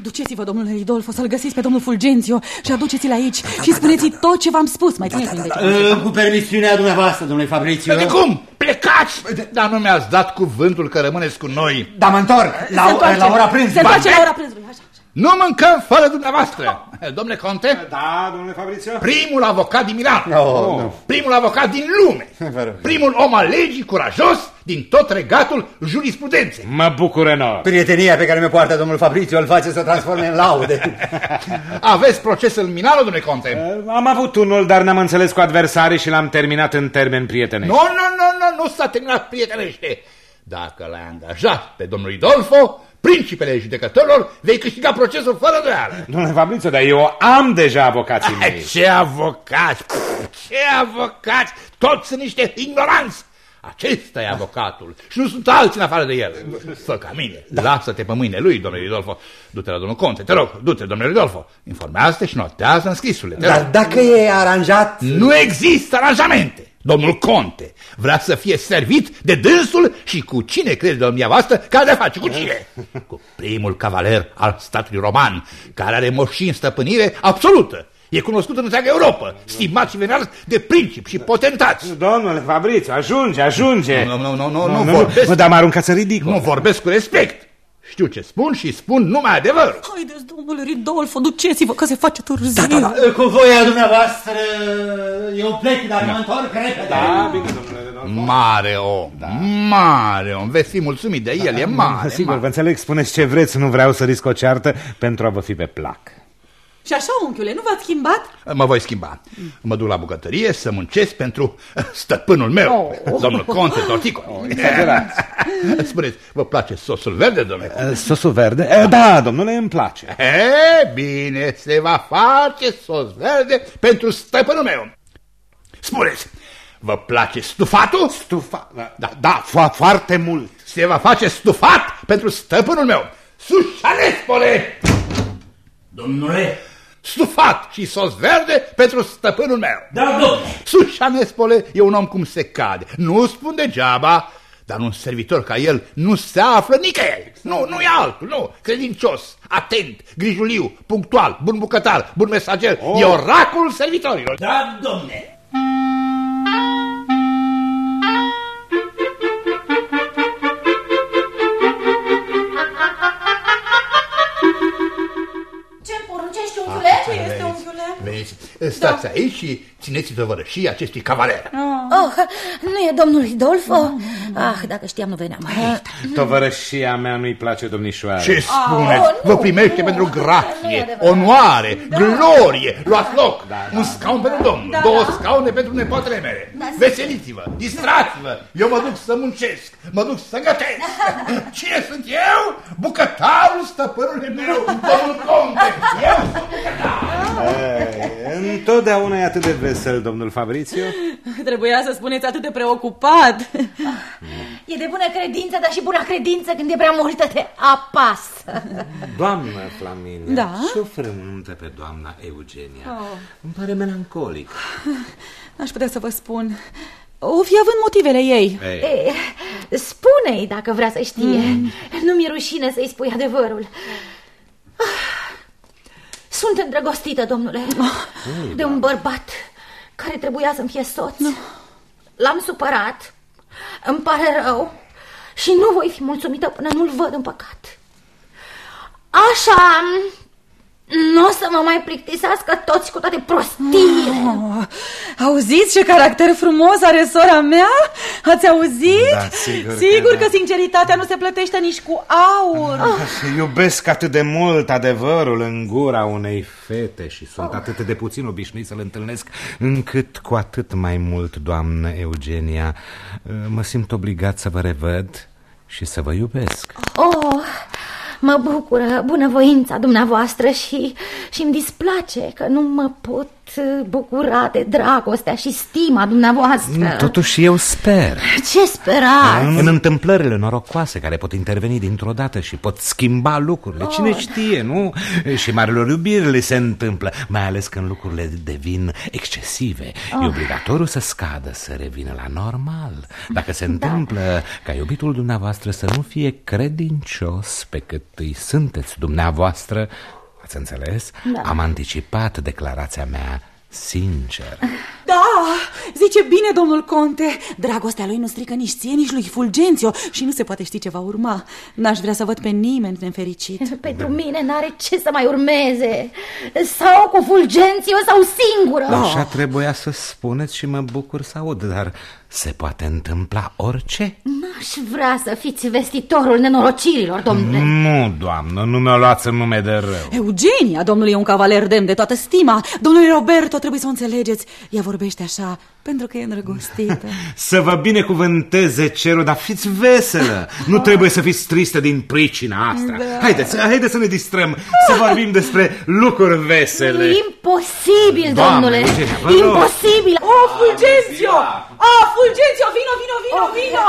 Duceți-vă, domnule Ridolfo, să-l găsiți pe domnul Fulgențio și aduceți-l aici și spuneți-i tot ce v-am spus. Mai țineți minte ce v-am spus. Uh, Cu permisiunea dumneavoastră, domnule Fabrizio. De cum? Plecați! Dar nu mi-ați dat cuvântul că rămâneți cu noi. Da, mă întorc Se la, întoarce. la ora Se prânzului. întoarce la ora prânzului. Așa, așa. Nu mâncăm fără dumneavoastră. Domnule Conte, Da, domnule Fabrizio? primul avocat din Milano. Oh, nu. Primul avocat din lume. Vă rog. Primul om al legii curajos din tot regatul jurisprudenței. Mă bucur enorm. Prietenia pe care mi-o poartă domnul Fabrizio îl face să transforme în laude. Aveți proces în Milano, domnule Conte? Am avut unul, dar ne-am înțeles cu adversarii și l-am terminat în termeni prietenești. Nu, nu, nu, nu, nu s-a terminat prietenește. Dacă l-ai angajat pe domnul Idolfo, principele judecătorilor, vei câștiga procesul fără doială. Domnule Fabrizio, dar eu am deja avocații Ai, mei. Ce avocați, ce avocați, toți sunt niște ignoranți. Acesta e avocatul și nu sunt alții în afară de el. Fă ca mine, lasă-te pe mâine lui, domnule Ridolfo. Du-te la domnul Conte, te rog, du-te, domnule Ridolfo. Informează-te și notează în scrisurile. te Dar rog. dacă e aranjat... Nu există aranjamente. Domnul Conte vrea să fie servit de dânsul și cu cine crede domnia voastră că are de face cu cine? Cu primul cavaler al statului roman, care are moșii în stăpânire absolută. E cunoscut în întreaga Europa, stimat și venerat de principi și potentați. Domnule Fabrizio, ajunge, ajunge. Nu, nu, nu, nu, nu, vorbesc, Mă, dar mă aruncați în ridicol. nu vorbesc cu respect. Știu ce spun și spun numai adevărul. Haideți, domnule Ridolfo, duceți-vă că se face târziu. Da, da, da. Cu voia dumneavoastră, eu plec, dar mă întorc repede. Da, bine, domnule. Mare om, mare om, veți fi mulțumit de el, e mare. Sigur, mare. vă înțeleg, spuneți ce vreți, nu vreau să risc o ceartă pentru a vă fi pe plac. Și așa, unchiule, nu v-ați schimbat? Mă voi schimba. Mă duc la bucătărie să muncesc pentru stăpânul meu, Oh. domnul Conte Tortico. Spuneți, vă place sosul verde, domnule? Eh, Sosul verde? Eh, Da, domnule, îmi place. E, bine, se va face sos verde pentru stăpânul meu. Spuneți, vă place stufatul? Stufa... Da, da, fo- foarte mult. Se va face stufat pentru stăpânul meu. Sușanespole! Domnule, Stufat și sos verde pentru stăpânul meu. da, domne. Sușanespole e un om cum se cade. Nu spun degeaba, dar un servitor ca el nu se află nicăieri. Nu, nu e altul, nu. Credincios, atent, grijuliu, punctual, bun bucătar, bun mesager. Oh. E oracolul servitorilor. Da, domne. Unchiule? Veniți, stați aici și țineți tovărășii acestui cavaler. Oh, nu e domnul Ridolfo? Ah, dacă știam, nu veneam. Tovărășia mea nu-i place, domnișoară. Ce spuneți? Vă primește pentru grație, onoare, glorie. Luați loc. Un scaun pentru domnul, două scaune pentru nepoatele mele. Veseliți-vă, distrați-vă. Eu mă duc să muncesc, mă duc să gătesc. Cine sunt eu? Bucătarul stăpânului meu, domnul Conte. Eu sunt bucătar. Ei, Întotdeauna e atât de vesel, domnul Fabrizio. Trebuia să spuneți atât de preocupat. E de bună credință, dar și bună credință când e prea multă te apasă. Doamnă Flaminia, Da? ce o frământă pe doamna Eugenia? Oh. Îmi pare melancolic. Aș putea să vă spun. O fi având motivele ei. Ei, E, spune-i dacă vrea să știe. Mm. Nu mi-e rușine să-i spui adevărul. Ah, Sunt îndrăgostită, domnule, de un bărbat care trebuia să-mi fie soț. L-am supărat, îmi pare rău și nu voi fi mulțumită până nu-l văd împăcat. Așa, nu o să mă mai plictisească toți cu toate prostiile. Oh, auziți ce caracter frumos are sora mea? Ați auzit? Da, sigur că sigur da. că sinceritatea nu se plătește nici cu aur. Ah, Iubesc atât de mult adevărul în gura unei fete și sunt atât de puțin obișnuit să-l întâlnesc, încât cu atât mai mult, doamnă Eugenia, mă simt obligat să vă revăd și să vă iubesc. Oh, mă bucură bunăvoința dumneavoastră și, și îmi displace că nu mă pot uh, bucura de dragostea și stima dumneavoastră. Totuși eu sper. Ce sperați? În întâmplările norocoase care pot interveni dintr-o dată și pot schimba lucrurile. Cine știe, nu? Și marilor iubiri le se întâmplă, mai ales când lucrurile devin excesive. E obligatoriu să scadă, să revină la normal. Dacă se întâmplă ca iubitul dumneavoastră să nu fie credincios pe cât îi sunteți dumneavoastră, ați înțeles? Am anticipat declarația mea sincer. Da, zice bine domnul conte. Dragostea lui nu strică nici ție, nici lui Fulgențio și nu se poate ști ce va urma. N-aș vrea să văd pe nimeni nefericit. Pentru mine n-are ce să mai urmeze. Sau cu Fulgențiu sau singură. Așa trebuia să spuneți și mă bucur să aud, dar se poate întâmpla orice? N-aș vrea să fiți vestitorul nenorocirilor, domnule. Nu, doamnă, nu mi-o luați în nume de rău. Eugenia, domnul e un cavaler demn de toată stima. Domnul Roberto, trebuie să o înțelegeți. Ea vorbește așa pentru că e îndrăgostită. Să vă binecuvânteze cerul, dar fiți veselă. Nu trebuie să fiți tristă din pricina asta. Da. Haideți, haideți să ne distrăm, să vorbim despre lucruri vesele. Imposibil, Doamne, domnule. Eugenia, vă rog. Imposibil. Oh, Fulgențio! Ah, Fulgențio, vino, vino, vino, vino!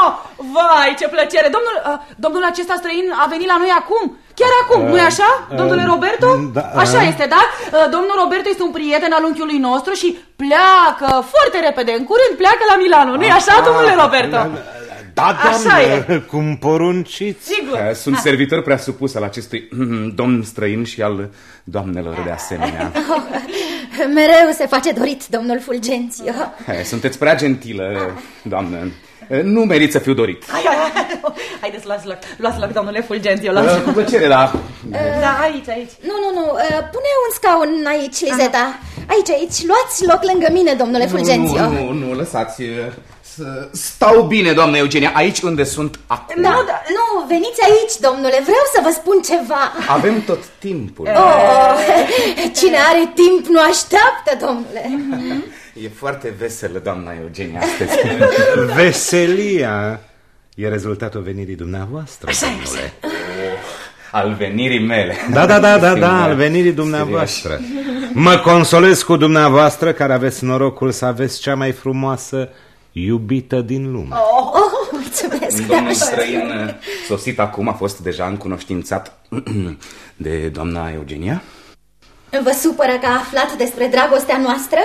Vai, ce plăcere! Domnul, uh, domnul acesta străin a venit la noi acum? Chiar acum, nu-i așa, domnule Roberto? da, Așa uh. este, da? Uh, Domnul Roberto este un prieten al unchiului nostru și pleacă foarte repede, în curând pleacă la Milano, nu-i așa, domnule Roberto? Da, Așa doamnă, cum porunciți. Sigur. Eh, Sunt servitor prea supus al acestui domn străin și al doamnelor de asemenea. Mereu se face dorit, domnul Fulgențiu. Eh, Sunteți prea gentilă, doamnă. Eh, Nu merit să fiu dorit. Hai, hai, hai, haideți, luați loc, luați loc, domnule Fulgențio, luați Eh, loc. Cu plăcere, da. Da, aici, aici. Nu, nu, nu, uh, pune un scaun aici, Lizeta. Aici, aici, luați loc lângă mine, domnule Fulgențiu. Nu, nu, nu, lăsați eh, să stau bine, doamnă Eugenia, aici unde sunt acum. Da, da, nu, veniți aici, domnule, vreau să vă spun ceva. Avem tot timpul. Oh, cine are timp nu așteaptă, domnule. E foarte veselă, doamna Eugenia, astăzi. Veselia e rezultatul venirii dumneavoastră, domnule. Al venirii mele. Da, da, da, da, da, al venirii dumneavoastră. Mă consolez cu dumneavoastră care aveți norocul să aveți cea mai frumoasă iubită din lume. Oh, mulțumesc. Domnul străin eh, sosit acum a fost deja încunoștințat de doamna Eugenia? Vă supără că a aflat despre dragostea noastră?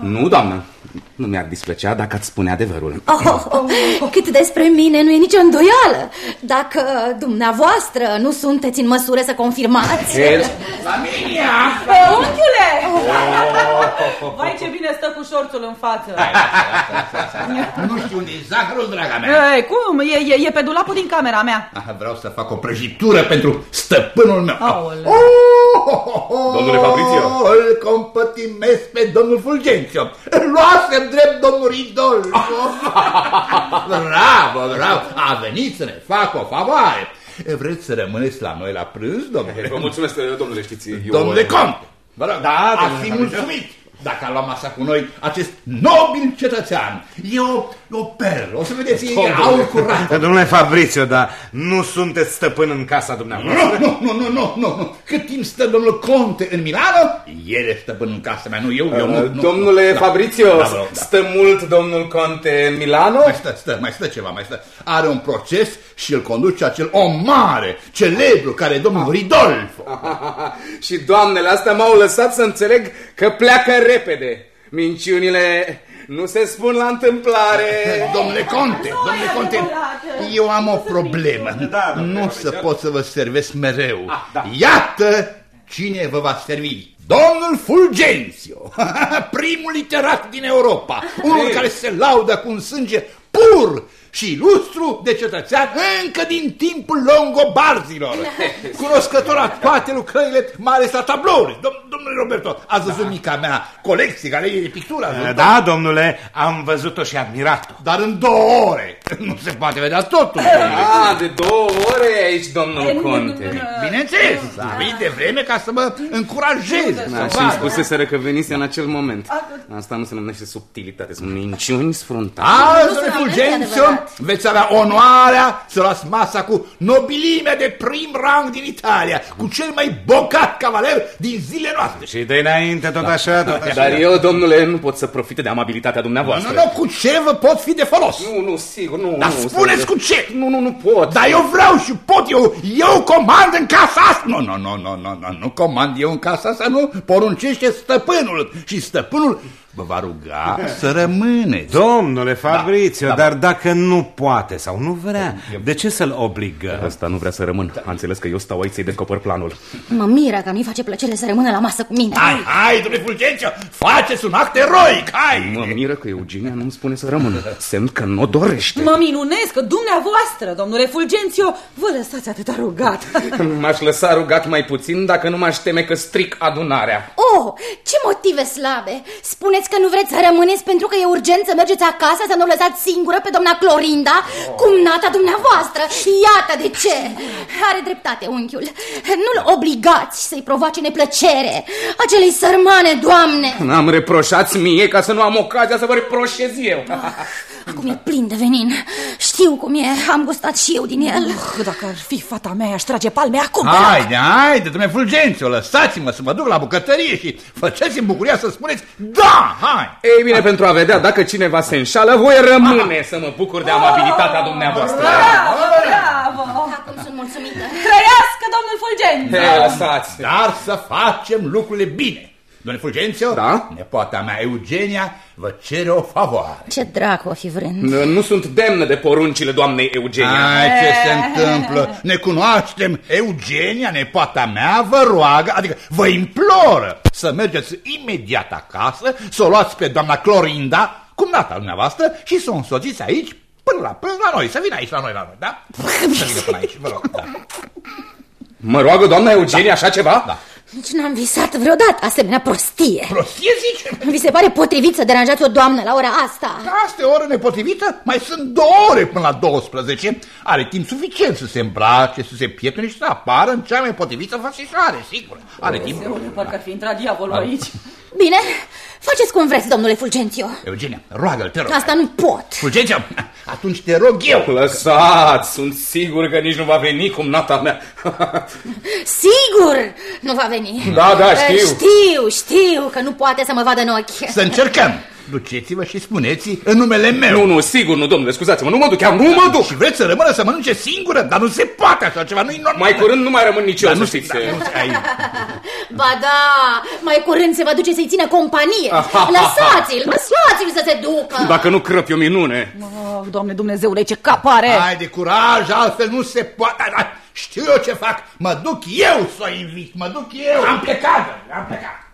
Nu, doamnă. Nu mi-ar displăcea dacă ați spune adevărul. Oh, oh, oh. Cât despre mine nu e nicio îndoială. Dacă dumneavoastră nu sunteți în măsură să confirmați... Flaminia! Unchiule! Vai, ce bine stă cu șorțul în față. Nu știu unde e zahărul, draga mea. Ei, cum? E, e, e pe dulapul din camera mea. Ah, Vreau să fac o prăjitură pentru stăpânul meu. Aoleu. Oh, Domnule Fabrizio. Îl compătimesc pe domnul Fulgențio. Luasem drept domnul Idol. bravo, bravo. A venit să ne facă o favoare. Vreți să rămâneți la noi la prânz, domnule? Vă mulțumesc, domnule, știți. Eu... Domnule Comte, Vă rog, da, Ați domnule fi Fabrizio. mulțumit. dacă a luat masa cu noi acest nobil cetățean. E o, o perlă, o să vedeți, e aur curat. Domnule Fabrizio, dar nu sunteți stăpân în casa dumneavoastră? Nu, nu, nu, nu, nu, nu. Cât timp stă domnul Conte în Milano, el e stăpân în casa mea, nu eu, eu nu. nu. Domnule Da. Fabrizio, Da, vă rog, da. stă mult domnul Conte în Milano? Mai stă, stă, mai stă ceva, mai stă. Are un proces și îl conduce acel om mare, celebru, care e domnul Ridolfo. și doamnele astea m-au lăsat să înțeleg că pleacă repede. Minciunile nu se spun la întâmplare. Domnule Conte, domnule Conte, eu am o problemă. Nu să pot să vă servesc mereu. Iată cine vă va servi. Domnul Fulgencio, primul literat din Europa, unul care se laudă cu un sânge pur și ilustru de cetățean încă din timpul longobarzilor. Cunoscător la toate lucrările, mai ales la tablouri. Dom domnule Roberto, ați văzut mica mea colecție, galerie de pictură? ați văzut-o? Da, domnule, am văzut-o și admirat-o. Dar în două ore. Nu se poate vedea totul. Ah, de două ore aici, domnul Conte. Bineînțeles, a venit de vreme ca să mă încurajez. Da, să și îmi vadă. spuseseră că venise în acel moment. Asta nu se numește subtilitate, sunt minciuni sfruntare. Azi, Nu, domnule nu, nu e Fulgențiu, adevărat. veți avea onoarea să luați masa cu nobilimea de prim rang din Italia, cu cel mai bogat cavaler din zilele noastre. Și de înainte tot așa, tot așa. Dar eu, domnule, nu pot să profite de amabilitatea Nu, dumneavoastră. nu, cu ce vă pot fi de folos? Nu, nu, sigur, nu. Dar nu, spuneți să- cu ce? Nu, nu, nu pot. Dar eu vreau și pot, eu, eu comand în casa asta. Nu, nu, nu, nu, nu, nu, nu comand eu în casa asta, nu. Poruncește stăpânul și stăpânul vă va ruga să rămâneți. Domnule Fabrizio, Da, da. dar dacă nu poate sau nu vrea, de ce să-l obligă? Ăsta nu vrea să rămân. A înțeles că eu stau aici să-i descoper planul. Mă miră că nu-i face plăcere să rămână la masă cu mine. Hai, hai, domnule Fulgencio, faceți un act eroic, hai! Mă miră că Eugenia nu-mi spune să rămân. Semn că nu o dorește. Mă minunez că dumneavoastră, domnule Fulgențio, vă lăsați atât rugat. M-aș lăsa rugat mai puțin dacă nu m-aș teme că stric adunarea. Oh, ce motive slabe! Spuneți că nu vreți să rămâneți pentru că e urgent să mergeți acasă să nu o lăsați singură pe doamna Clorinda, cumnata dumneavoastră. Iată de ce! Are dreptate unchiul. Nu-l obligați să-i provoace neplăcere acelei sărmane doamne. N-am reproșați mie ca să nu am ocazia să vă reproșez eu. Acum e plin de venin. Știu cum e, am gustat și eu din el. Uh, Dacă ar fi fata mea, aș trage palme acum. Haide, haide, domnule Fulgențiu, lăsați-mă să mă duc la bucătărie și faceți-mi bucuria să spuneți da, hai! Ei bine, pentru a vedea dacă cineva se înșală, voi rămâne să mă bucur de amabilitatea dumneavoastră. Bravo! Acum sunt mulțumită. Trăiască domnul Fulgențio! Hei, lăsați! Dar să facem lucrurile bine. Domnule Fulgențiu, Da? nepoata mea Eugenia vă cere o favoare. Ce dracu o fi vrând. Nu nu sunt demnă de poruncile doamnei Eugenia. Ai, ce se întâmplă? Ne cunoaștem. Eugenia, nepoata mea, vă roagă, adică vă imploră să mergeți imediat acasă, să o luați pe doamna Clorinda, cumnata dumneavoastră, și să o însoțiți aici până la, până la noi, să vină aici la noi, la noi, da? Să vină până aici, vă rog, da. Mă roagă doamna Eugenia așa ceva? Da. Nici n-am visat vreodată asemenea prostie. Prostie zice? Vi se pare potrivit să deranjați o doamnă la ora asta? Asta e o oră nepotrivită? Mai sunt două ore până la 12. Are timp suficient să se îmbrace, să se pieptene și să apară în cea mai potrivită fățișoare, sigur. Are timp. Parcă ar fi intrat diavolul aici. Bine, faceți cum vreți, domnule Fulgențiu. Eugenia, roagă-l, te rog. Asta nu pot. Fulgențiu, atunci te rog eu. Lăsați, sunt sigur că nici nu va veni cum nata mea. Sigur nu va veni. Da, da, Eh, știu. Știu, știu că nu poate să mă vadă în ochi. Să încercăm. Duceți-vă și spuneți în numele meu. Nu, nu, sigur nu, domnule, scuzați-mă, nu mă duc, chiar nu mă duc. Și vreți să rămână să mănânce singură? Dar nu se poate așa ceva, nu-i normal. Mai curând nu mai rămân nici eu, Dar să nu se, știți. da, nu se, ai, Ba da, mai curând se va duce să-i țină companie. Lăsați-l, lăsați-l să se ducă. Dacă nu crăp eu minune. Oh, doamne Dumnezeule, ce cap are! Hai de curaj, altfel nu se poate. Ai, ai, Știu eu ce fac. Mă duc eu să o invit. Mă duc eu. Am plecat. Am plecat.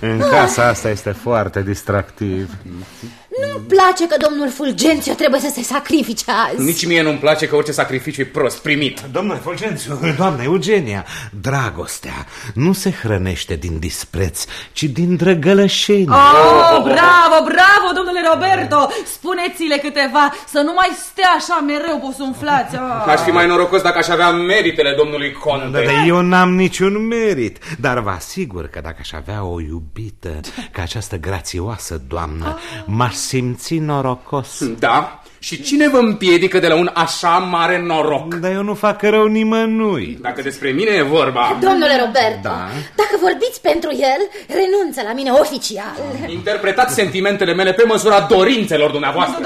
În casa asta este foarte distractiv. Nu place că domnul Fulgențiu trebuie să se sacrifice azi. Nici mie nu-mi place că orice sacrificiu e prost primit. Domnule Fulgențiu, doamna Eugenia, dragostea nu se hrănește din dispreț, ci din drăgălășenie. Oh, bravo, bravo, domnule Roberto! Spuneți-le câteva, să nu mai stea așa mereu posumflați. Oh. Aș fi mai norocos dacă aș avea meritele domnului Conte. Da, da, eu n-am niciun merit, dar vă asigur că dacă aș avea o iubită ca această grațioasă doamnă, m-aș simți norocos. Da? Și cine vă împiedică de la un așa mare noroc? Dar eu nu fac rău nimănui. Dacă despre mine e vorba... Domnule Roberto, Da. dacă vorbiți pentru el, renunță la mine oficial. Interpretați sentimentele mele pe măsura dorințelor dumneavoastră.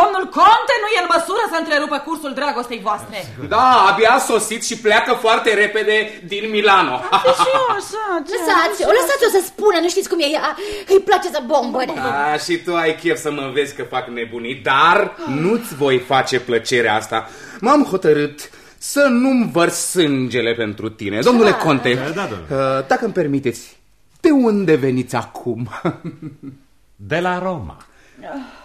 Domnul Conte nu e în măsură să întrerupă cursul dragostei voastre. Da, abia a sosit și pleacă foarte repede din Milano. Și eu așa, ce- Lăsați-o, lăsați-o să spună, nu știți cum e ea, îi place să bombăne. A, și tu ai chef să mă vezi că fac nebunii, dar nu-ți voi face plăcerea asta. M-am hotărât să nu-mi vărs sângele pentru tine. Domnule Conte, Da, domnule. uh, dacă îmi permiteți, de unde veniți acum? De la Roma.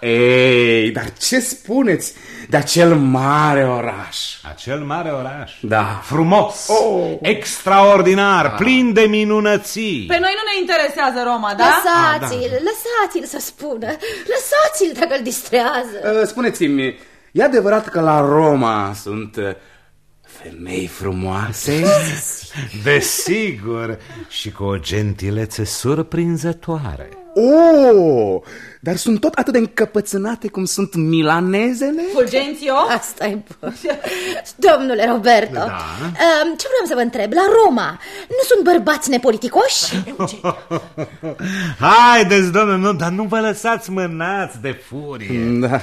Ei, dar ce spuneți de acel mare oraș? Acel mare oraș. Da. Frumos, Oh. extraordinar, plin de minunății. Pe noi nu ne interesează Roma, da? Lăsați-l, lăsați-l să spună, lăsați-l dacă îl distrează. Uh, Spuneți-mi, e adevărat că la Roma sunt uh, femei frumoase? Desigur, și cu o gentilețe surprinzătoare. Oh, dar sunt tot atât de încăpățânate cum sunt milanezele? Fulgențio? Asta e bun. Domnule Roberto, Da. um, ce vreau să vă întreb, la Roma nu sunt bărbați nepoliticoși? Haideți, domnule, nu, dar nu vă lăsați mânați de furie. Da.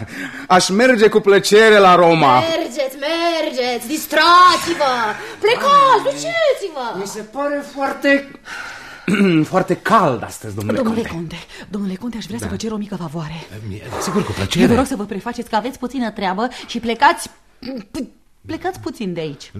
Aș merge cu plăcere la Roma. Mergeți, mergeți, distrați-vă, plecați, duceți-vă. Mi se pare foarte... foarte cald astăzi, domnule, Domnule Conte. Conte, domnule Conte, aș vrea să vă cer o mică favoare. Sigur, cu Eu plăcere. vă rog să vă prefaceți că aveți puțină treabă și plecați... Plecați puțin de aici.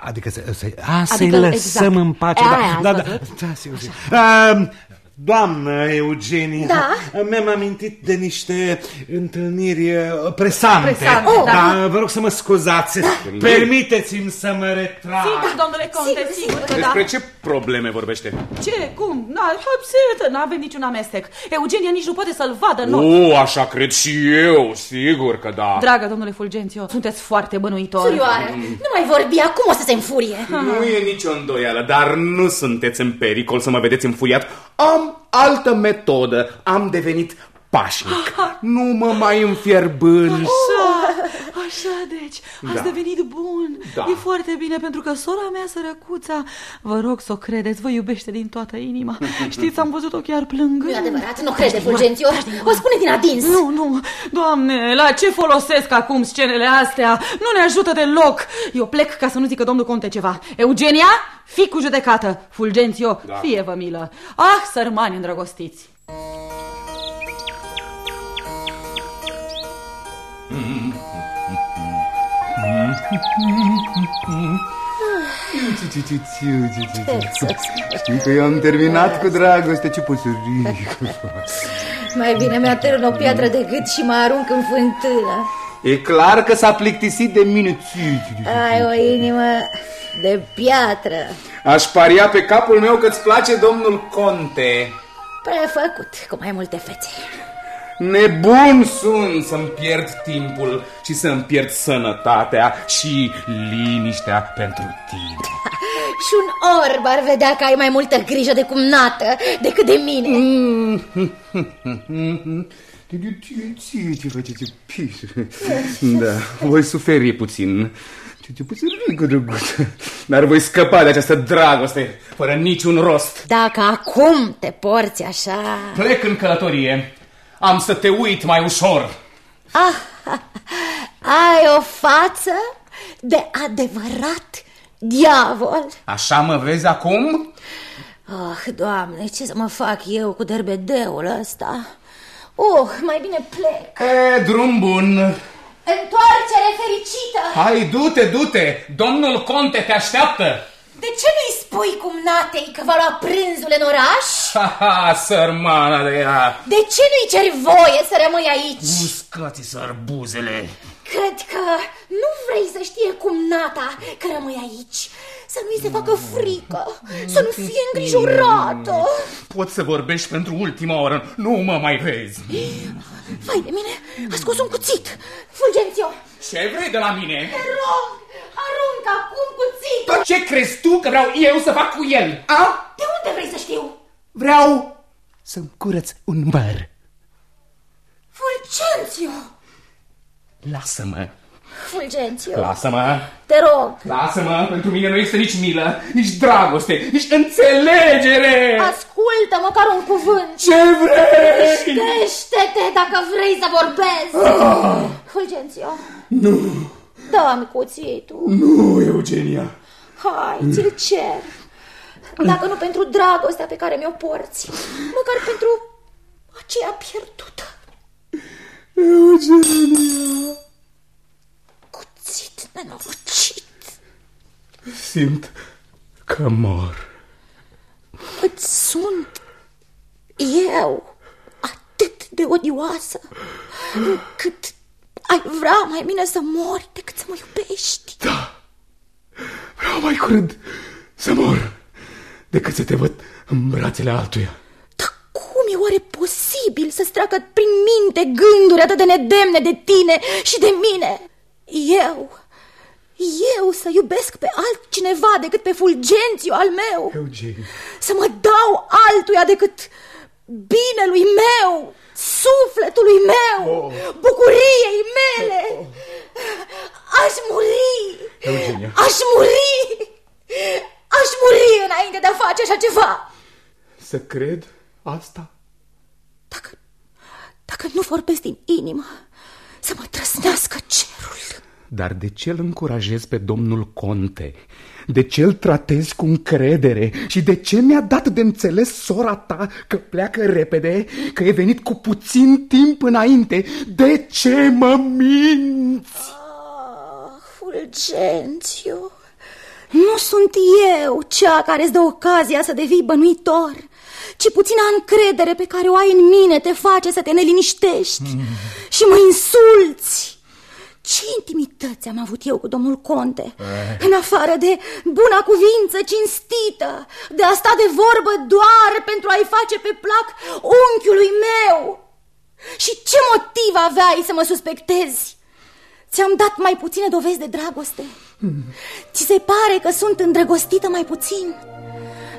Adică să, să, a, să-i Adică, lăsăm exact. în pace. Aia, da, ați da, da, văzut? da, sigur, sigur. Uh, doamnă Eugenia, Da? mi-am amintit de niște întâlniri uh, presante. Presante, oh, da. da. Vă rog să mă scuzați. Permiteți-mi să mă retrag. Sigur, domnule Conte, Sigur, sigur că da. Despre ce probleme vorbește? Ce? Cum? Na, absolut, n-avem niciun amestec. Eugenia nici nu poate să-l vadă în ochi. Oh, așa cred și eu, sigur că da. Dragă domnule Fulgențio, sunteți foarte bănuitor. Surioară, nu mai vorbi, acum o să se înfurie. Nu e nicio îndoială, dar nu sunteți în pericol să mă vedeți înfuriat. Am altă metodă. Am devenit pașnic. Nu mă mai înfierbânz. Așa, așa deci, ați Da. devenit bun. Da. E foarte bine pentru că sora mea, sărăcuța, vă rog să o credeți, vă iubește din toată inima. Știți, am văzut-o chiar plângând. Nu e adevărat, nu crede, Fulgențiu, o spune din adins. Nu, nu, doamne, la ce folosesc acum scenele astea? Nu ne ajută deloc. Eu plec ca să nu zică domnul conte ceva. Eugenia, fii cu judecată. Fulgențio, da. fie vă milă. Ah, sărmani îndrăgostiți. Știi că eu am terminat cu dragoste, ce poți să ridic? Mai bine mi-a târn o piatră de gât și mă arunc în fântână. E clar că s-a plictisit de mine. Ai o inimă de piatră. Aș paria pe capul meu că-ți place domnul Conte. Prefăcut, cu mai multe fețe. Nebun sunt să-mi pierd timpul și să-mi pierd sănătatea și liniștea pentru tine. Și un orb ar vedea că ai mai multă grijă de cumnată decât de mine. Ce faceți pis? Da, voi suferi puțin. Ce ce puțin drăguță. Dar voi scăpa de această dragoste fără niciun rost. Dacă acum te porți așa... Plec în călătorie. Am să te uit mai ușor. Ah, ai o față de adevărat diavol. Așa mă vezi acum? Ah, doamne, ce să mă fac eu cu derbedeul ăsta? Oh, mai bine plec. E, drum bun. Întoarcere fericită! Hai, du-te, du-te! Domnul Conte te așteaptă! De ce nu-i spui cumnatei că va lua prânzul în oraș? Ha-ha, sărmana de ea! De ce nu-i ceri voie să rămâi aici? Uscați sărbuzele! Cred că nu vrei să știe cumnata că rămâi aici. Să nu-i se facă frică, să nu fie îngrijorată. Poți să vorbești pentru ultima oară, nu mă mai vezi. Vai de mine, a scos un cuțit. Fulgențio, Ce vrei de la mine? te rog, aruncă acum cuțitul. Dar ce crezi tu că vreau eu să fac cu el? A? De unde vrei să știu? Vreau să-mi curăț un măr. Fulgențio, Lasă-mă, Fulgențio, lasă-mă, te rog. lasă-mă, pentru mine nu este nici milă, nici dragoste, nici înțelegere! Ascultă măcar un cuvânt. Ce vrei? Ștește-te dacă vrei să vorbesc. Ah, Fulgențio, nu, dă-mi cuțitul. nu, Eugenia. Hai, ți-l cer. Dacă nu pentru dragostea pe care mi-o porți, măcar pentru aceea pierdută. Eugenia. Cuțit nenorocit. Simt că mor. Îți sunt eu atât de odioasă încât ai vrea mai bine să mori decât să mă iubești. Da, vreau mai curând să mor decât să te văd în brațele altuia. Cum e oare posibil să-ți treacă prin minte gânduri atât de nedemne de tine și de mine? Eu, eu să iubesc pe altcineva decât pe fulgențiu al meu? Eugenie. Să mă dau altuia decât binelui meu, sufletului meu, Oh. bucuriei mele? Aș muri! Eugenia. Aș muri! Aș muri înainte de a face așa ceva! Să cred asta? Dacă nu vorbesc din inimă, să mă trăsnească cerul. Dar de ce îl încurajez pe domnul Conte? De ce îl tratezi cu încredere? Și de ce mi-a dat de înțeles sora ta că pleacă repede, că e venit cu puțin timp înainte? De ce mă minți? Ah, Fulgențiu, nu sunt eu cea care îți dă ocazia să devii bănuitor, ci puțina încredere pe care o ai în mine te face să te neliniștești și mă insulți. Ce intimități am avut eu cu domnul Conte, în afară de buna cuvință cinstită, de a sta de vorbă doar pentru a-i face pe plac unchiului meu. Și ce motiv aveai să mă suspectezi? Ți-am dat mai puține dovezi de dragoste. Ți se pare că sunt îndrăgostită mai puțin?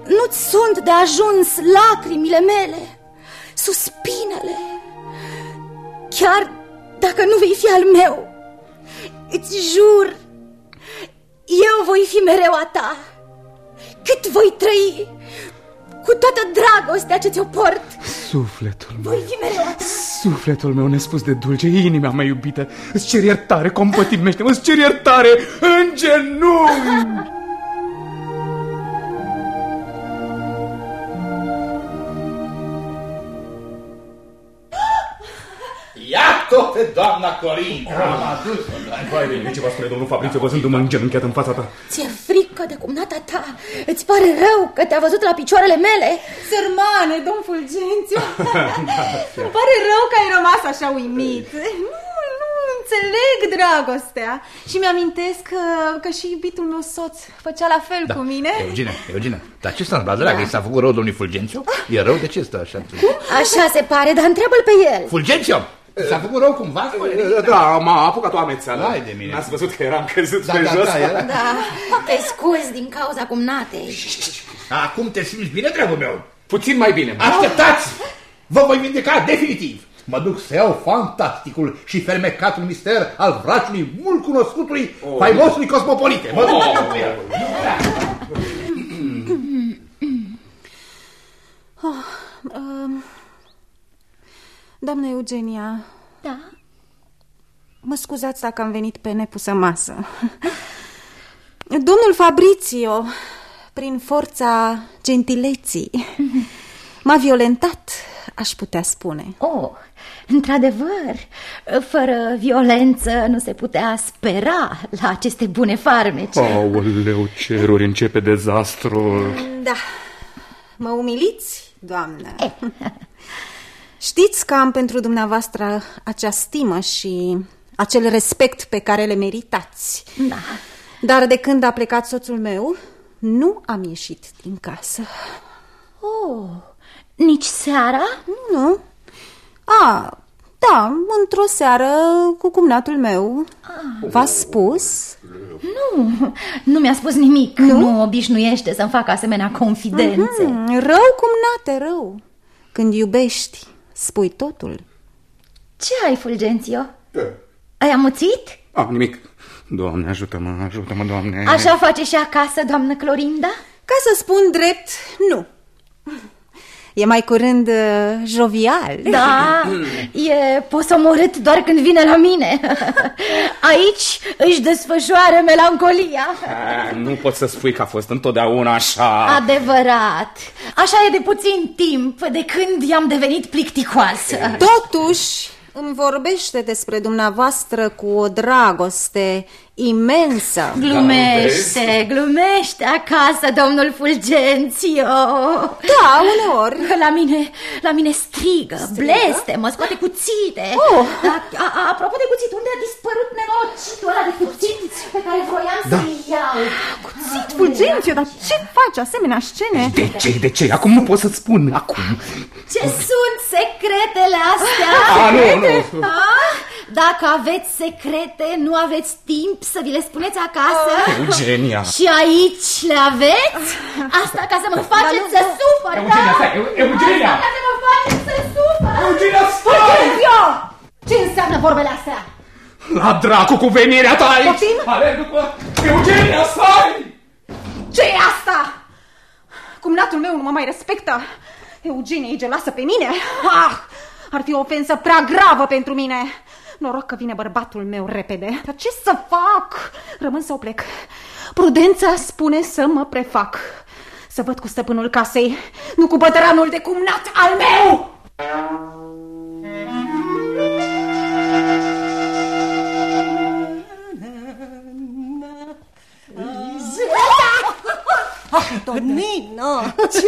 Nu-ți sunt de ajuns lacrimile mele, suspinele? Chiar dacă nu vei fi al meu, îți jur, eu voi fi mereu a ta. Cât voi trăi, cu toată dragostea ce ți-o port, Sufletul meu, voi fi mereu a ta. sufletul meu nespus de dulce, inima mea iubită, îți cer iertare, compătimește-mă, îți cer iertare în genunchi! Iată pe doamna Corinca. Am adus-o, Vai de mine, ce va spune domnul Fabrițiu văzându-mă îngenunchiat în fața ta? Ți-e frică de cumnata ta? Îți pare rău că te-a văzut la picioarele mele? Sărmane, domn Fulgențiu Îmi pare rău că ai rămas așa uimit Nu, nu înțeleg dragostea Și mi-amintesc că, că și iubitul meu soț făcea la fel cu mine Eugenia, Eugenia, dar ce s-a întâmplat, dragă? I s-a făcut rău domnului Fulgențiu? E rău? De ce stă așa? Așa se pare, dar întreabă-l pe el. Fulgențiu! S-a făcut rău cumva? Da, m-a apucat o amețeală. Hai de mine. N-ați văzut că eram căzut Da, pe da, jos? da, era. Da, te scuzi din cauza cumnatei. Acum te simți bine, dragul meu? Puțin mai bine. Așteptați! Vă voi vindeca definitiv! Mă duc să iau fantasticul și fermecatul mister al vraciului mult cunoscutului, oh. faimosului cosmopolite. Mă duc Oh. cu el. oh, um, Doamna Eugenia Da? Mă scuzați dacă am venit pe nepusă masă Domnul Fabrizio, prin forța gentileții, m-a violentat aș putea spune. Oh, într-adevăr, fără violență nu se putea spera la aceste bune farmece. Aoleu, ceruri, începe dezastrul. Da, mă umiliți, doamnă. Știți că am pentru dumneavoastră acea stimă și acel respect pe care le meritați. Da. Dar de când a plecat soțul meu, nu am ieșit din casă. Oh, nici seara? Nu. A, da, într-o seară cu cumnatul meu. V-a spus? Nu, nu mi-a spus nimic. Nu, nu obișnuiește să-mi facă asemenea confidențe. Mm-hmm. Rău, cumnate, rău. Când iubești, spui totul. Ce ai, Fulgențio? Ai amuțit? Ah, nimic. Doamne, ajută-mă, ajută-mă, Doamne. Așa face și acasă, doamnă Clorinda? Ca să spun drept, nu. E mai curând uh, jovial. Da, e posomorât doar când vine la mine. Aici își desfășoară melancolia. A, nu pot să spui că a fost întotdeauna așa. Adevărat. Așa e de puțin timp, de când i-am devenit plicticoasă. Totuși, îmi vorbește despre dumneavoastră cu o dragoste imensă. Glumește, glumește acasă, domnul Fulgențio. Da, uneori. La mine, la mine strigă, strigă? bleste, mă scoate cuțite. Oh. A, a, apropo de cuțit, unde a dispărut nenorocitul ăla de cuțit pe care voiam da. să-l iau? Cuțit, Fulgențio, dar ce faci asemenea scene? De ce, de ce? Acum nu pot să-ți spun, acum. Ce sunt secretele astea? A, nu, nu. A? Dacă aveți secrete, nu aveți timp să vi le spuneți acasă? Eugenia! Și aici le aveți? Asta ca să mă faceți să sufăr, Eugenia, da? stai! Eugenia! Asta ca să mă faceți să sufăr! Eugenia, stai! Eu! Ce înseamnă vorbele astea? La dracu cu venirea ta aici! Poftim? Alerg după... Eugenia, stai! ce e asta? Cumnatul meu nu mă mai respectă. Eugenie e geloasă pe mine. Ah, ar fi o ofensă prea gravă pentru mine. Noroc că vine bărbatul meu repede. Dar ce să fac? Rămân să o plec. Prudența spune să mă prefac. Să văd cu stăpânul casei, nu cu bătăranul de cumnat al meu! Ah, Tonino! Ce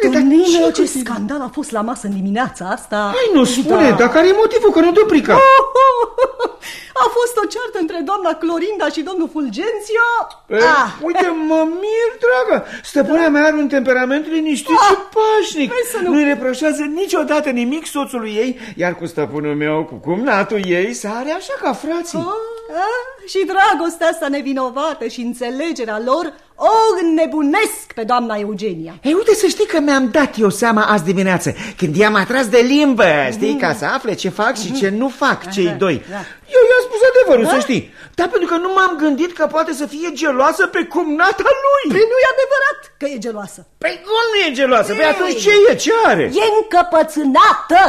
dragă, dar Tonino, ce- ce scandal a fost la masă în dimineața asta! Hai, nu spune, Da. dar care e motivul că nu te oprica? A fost o ceartă între doamna Clorinda și domnul Fulgențio? E, Ah, Uite, mă mir, dragă. Stăpâna mea are un temperament liniștit și pașnic. hai să nu- Nu-i reproșează niciodată nimic soțului ei, iar cu stăpânul meu, cu cumnatul ei, sare așa ca frații. ah, și dragostea asta nevinovată și înțelegerea lor o înnebunesc pe doamna Eugenia. Ei, uite să știi că mi-am dat eu seama azi dimineață, când i-am atras de limbă, știi, ca să afle ce fac și ce nu fac cei doi. Eu i-am spus adevărul, să știi. Dar pentru că nu m-am gândit că poate să fie geloasă pe cumnata lui. Păi nu e adevărat că e geloasă. Păi cum nu e geloasă? Păi atunci ce e? Ce are? E încăpățânată!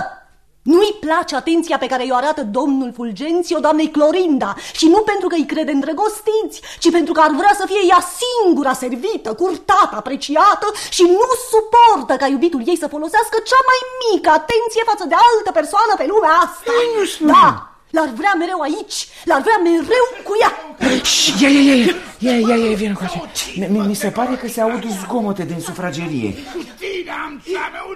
Nu-i place atenția pe care i-o arată domnul Fulgențio doamnei Clorinda și nu pentru că îi crede îndrăgostiți, ci pentru că ar vrea să fie ea singura servită, curtată, apreciată și nu suportă ca iubitul ei să folosească cea mai mică atenție față de altă persoană pe lumea asta. nu spune. Da, l-ar vrea mereu aici, l-ar vrea mereu cu ea. Șt, Ia, ia, ia, ia, ia, ia, ia, vină cu Mi, mi- mi se pare că se aud zgomote din sufragerie.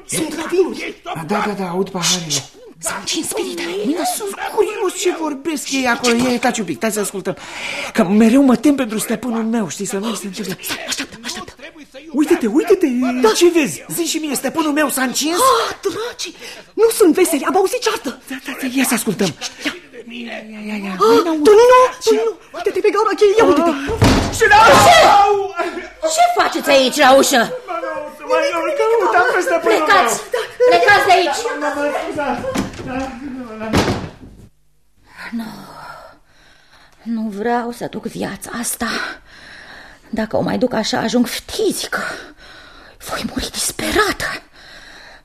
Sunt latini. Da, da, da, aud paharele. S-au încins spiritele. Mine sunt curios ce vorbesc ei acolo. Ia, taci un pic, stai să ascultăm. Că mereu mă tem pentru stăpânul meu, știi, să nu se întâmple. Așteaptă, așteaptă. Uite-te, uite-te, da. ce vezi? Zi și mie, stăpânul meu s-a încins? Ah, dragi, nu sunt veseli, am auzit ceartă. Da, da, da, ia să ascultăm. Ia, ia, ia. Ah, Tonino, Tonino, uite-te pe gaura cheie, ia uite-te. Și la Ce faceți aici la ușă? Să mai căutam pe stăpânul meu. Plecați! Plecați de aici! Nu, nu vreau să duc viața asta. Dacă o mai duc așa, ajung ftizică. Voi muri disperată.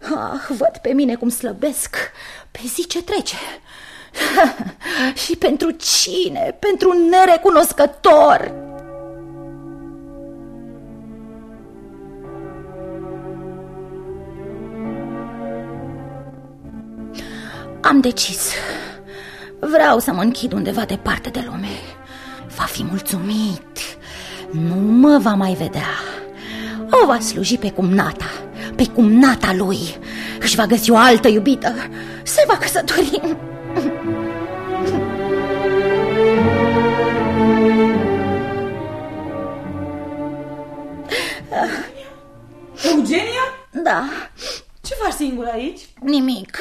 Ah, văd pe mine cum slăbesc pe zi ce trece. Și pentru cine? Pentru un nerecunoscător. Am decis. Vreau să mă închid undeva departe de lume. Va fi mulțumit. Nu mă va mai vedea. O va sluji pe cumnata, pe cumnata lui. Își va găsi o altă iubită. Se va căsători. Eugenia? Da. Ce faci singur aici? Nimic.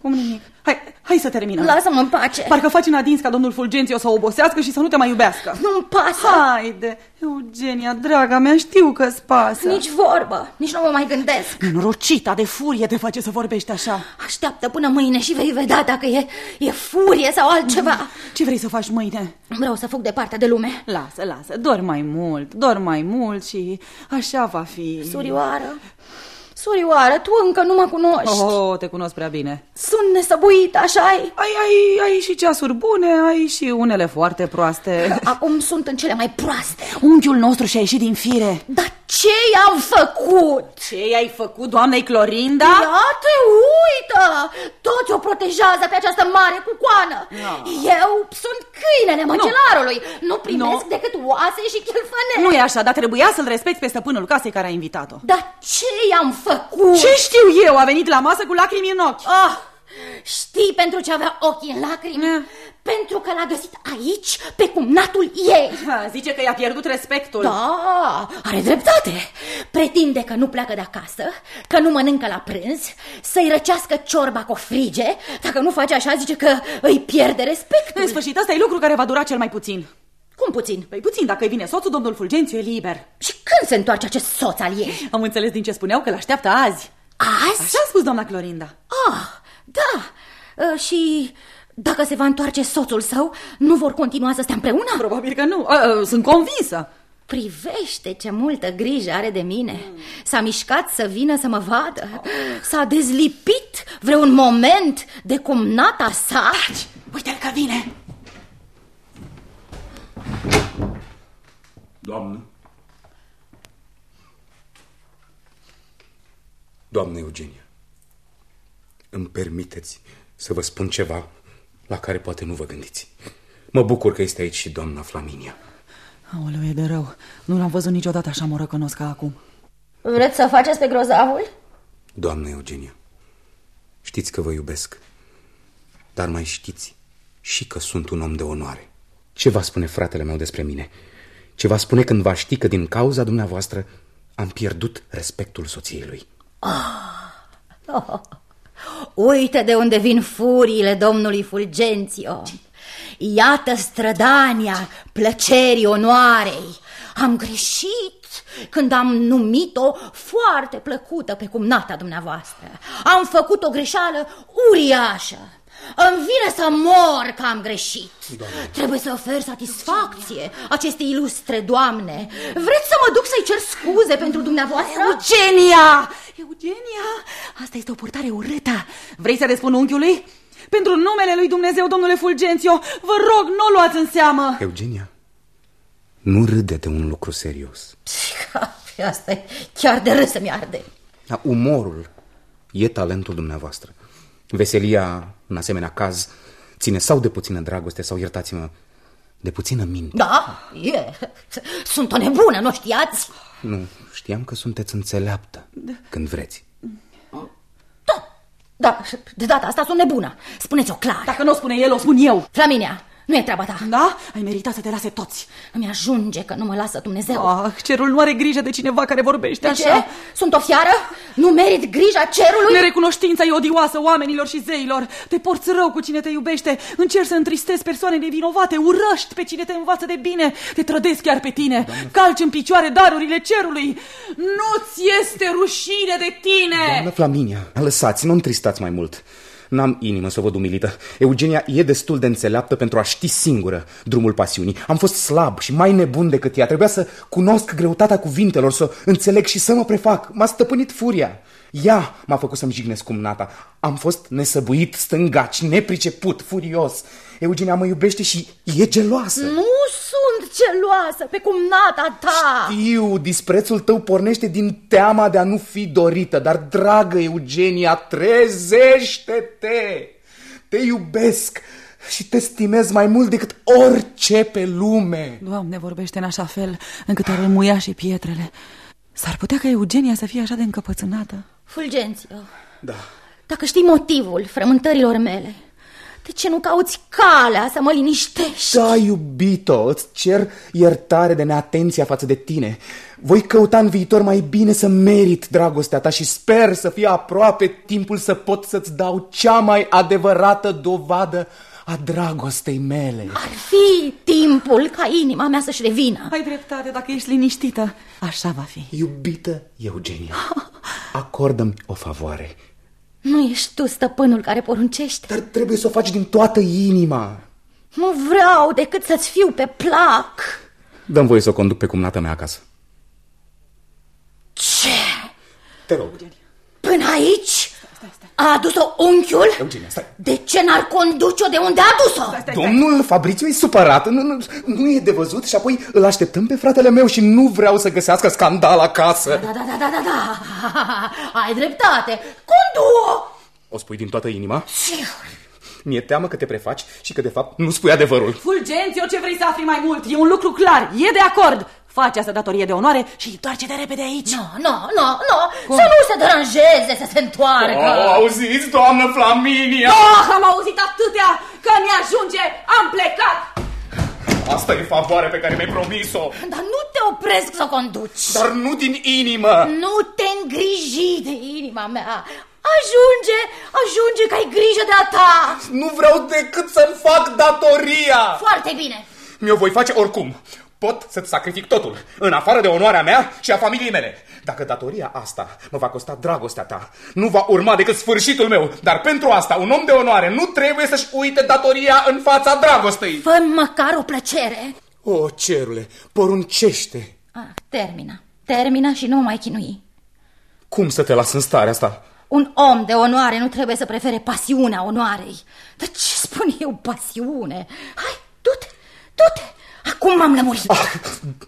Cum nimic? Hai, hai să terminăm. Lasă-mă în pace. Parcă faci în adins ca domnul Fulgențiu să obosească și să nu te mai iubească. Nu-mi pasă. Haide, Eugenia, draga mea, știu că-ți pasă. Nici vorbă, nici nu mă mai gândesc. Norocita de furie te face să vorbești așa. Așteaptă până mâine și vei vedea dacă e, e furie sau altceva. Ce vrei să faci mâine? Vreau să fug departe de lume. Lasă, lasă, dor mai mult, dor mai mult și așa va fi. Surioară, surioară, tu încă nu mă cunoști. Oh, te cunosc prea bine. Sunt nesăbuită, așa ai? Ai, ai, ai și ceasuri bune, ai și unele foarte proaste. Acum sunt în cele mai proaste. Unchiul nostru și-a ieșit din fire. Dar ce i-am făcut? Ce i-ai făcut, doamnei Clorinda? Iată, uită! Toți o protejează pe această mare cucoană. No. Eu sunt câinele măcelarului. Nu, nu primesc No. decât oase și chelfănele. Nu e așa, dar trebuia să-l respecti pe stăpânul casei care a invitat-o. Dar ce i-am făcut? Ce știu eu? A venit la masă cu lacrimi în ochi. Ah, știi pentru ce avea ochii în lacrimi? Ne. Pentru că l-a găsit aici, pe cumnatul ei. Ha, Zice că i-a pierdut respectul. Da, are dreptate. Pretinde că nu pleacă de acasă, că nu mănâncă la prânz, să-i răcească ciorba cu frige. Dacă nu face așa, zice că îi pierde respectul. În sfârșit, ăsta e lucru care va dura cel mai puțin. Cum puțin? Păi puțin, dacă îi vine soțul, domnul Fulgențiu e liber. Și când se întoarce acest soț al ei? Am înțeles din ce spuneau că l-așteaptă azi. Azi? Așa a spus doamna Clorinda. Ah, da. Uh, și dacă se va întoarce soțul său, nu vor continua să stea împreună? Probabil că nu. A, a, sunt convinsă. Privește ce multă grijă are de mine. S-a mișcat să vină să mă vadă. S-a dezlipit vreun moment de cumnata sa. Taci, uite-l că vine. Doamnă? Doamnă Eugenia, îmi permiteți să vă spun ceva la care poate nu vă gândiți. Mă bucur că este aici și doamna Flaminia. Aoleu, e de rău. Nu l-am văzut niciodată așa morăcănos ca acum. Vreți să faceți pe grozavul? Doamnă Eugenia, știți că vă iubesc, dar mai știți și că sunt un om de onoare. Ce va spune fratele meu despre mine? Ce va spune când va ști că din cauza dumneavoastră am pierdut respectul soției lui? Oh, uite de unde vin furiile domnului Fulgențio. Iată strădania plăcerii onoarei. Am greșit când am numit-o foarte plăcută pe cumnata dumneavoastră. Am făcut o greșeală uriașă. Îmi vine să mor că am greșit. Doamne. Trebuie să ofer satisfacție acestei ilustre doamne. Vreți să mă duc să-i cer scuze pentru dumneavoastră? Eugenia! Eugenia! Asta este o purtare urâtă. Vrei să răspund unchiului? Pentru numele lui Dumnezeu, domnule Fulgențio, vă rog, nu o luați în seamă. Eugenia, nu râde de un lucru serios. Asta e chiar de râs să-mi arde. Da, umorul e talentul dumneavoastră. Veselia, în asemenea caz, ține sau de puțină dragoste, sau, iertați-mă, de puțină minte. Da, e. Sunt o nebună, nu știați? Nu, știam că sunteți înțeleaptă când vreți. Da, da, de data asta sunt nebună. Spuneți-o clar. Dacă nu o spune el, o spun eu. Flaminia, nu e treaba ta. Da? Ai meritat să te lase toți. Îmi ajunge că nu mă lasă Dumnezeu. Ah, cerul nu are grijă de cineva care vorbește De așa. ce? Sunt o fiară? Nu merit grija cerului? Nerecunoștința e odioasă oamenilor și zeilor. Te porți rău cu cine te iubește, încerci să întristezi persoane nevinovate, urăști pe cine te învață de bine, te trădezi chiar pe tine, Doamne. calci în picioare darurile cerului. Nu-ți este rușine de tine! Doamnă Flaminia, lăsați, nu întristați mai mult. N-am inimă să o văd umilită. Eugenia e destul de înțeleaptă pentru a ști singură drumul pasiunii. Am fost slab și mai nebun decât ea. Trebuia să cunosc greutatea cuvintelor, să înțeleg și să mă prefac. M-a stăpânit furia. Ea m-a făcut să-mi jignesc cumnata. Am fost nesăbuit, stângaci, nepriceput, furios. Eugenia mă iubește și e geloasă. Nu sunt geloasă pe cumnata ta. Știu, disprețul tău pornește din teama de a nu fi dorită, dar, dragă Eugenia, trezește-te! Te iubesc și te stimez mai mult decât orice pe lume. Doamne, vorbește în așa fel încât ar rămuia și pietrele. S-ar putea ca Eugenia să fie așa de încăpățânată? Fulgențiu, Da. dacă știi motivul frământărilor mele, de ce nu cauți calea să mă liniștești? Da, iubito, îți cer iertare de neatenția față de tine. Voi căuta în viitor mai bine să merit dragostea ta și sper să fie aproape timpul să pot să-ți dau cea mai adevărată dovadă a dragostei mele. Ar fi timpul ca inima mea să-și revină. Ai dreptate, dacă ești liniștită. Așa va fi. Iubită Eugenia, acordă-mi o favoare. Nu ești tu stăpânul care poruncește? Dar trebuie să o faci din toată inima. Nu vreau decât să-ți fiu pe plac. Dăm voie să o conduc pe cumnata mea acasă. Ce? Te rog. Până aici? A adus-o unchiul? Eugenia, stai. De ce n-ar conduce-o de unde a adus-o? Domnul Fabrițiu e supărat, nu, nu, nu e de văzut și apoi îl așteptăm pe fratele meu și nu vreau să găsească scandal acasă. Da, da, da, da, da, da. Ai dreptate. Condu-o! O spui din toată inima? Sigur. Mi-e teamă că te prefaci și că de fapt nu spui adevărul. Fulgențiu, ce vrei să afli mai mult? E un lucru clar, e de acord. Faci asta datorie de onoare și întoarce-te repede aici. Nu, nu, nu, nu. Să nu se deranjeze, să se întoarcă. Oh, auziți, doamnă Flaminia? Oh, am auzit atâtea că mi-ajunge, am plecat. Asta e favoare pe care mi-ai promis-o. Dar nu te opresc să conduci. Dar nu din inimă. Nu te îngriji de inima mea. Ajunge, ajunge că ai grijă de a ta. Nu vreau decât să-mi fac datoria. Foarte bine. Mi-o voi face oricum. Pot să-ți sacrific totul, în afară de onoarea mea și a familiei mele. Dacă datoria asta mă va costa dragostea ta, nu va urma decât sfârșitul meu. Dar pentru asta, un om de onoare nu trebuie să-și uite datoria în fața dragostei. fă măcar o plăcere. O, cerule, poruncește. Ah, termina. Termina și nu mă mai chinui. Cum să te las în starea asta? Un om de onoare nu trebuie să prefere pasiunea onoarei. Dar ce spun eu, pasiune? Hai, du-te, du-te. Acum m-am lămurit. Ah,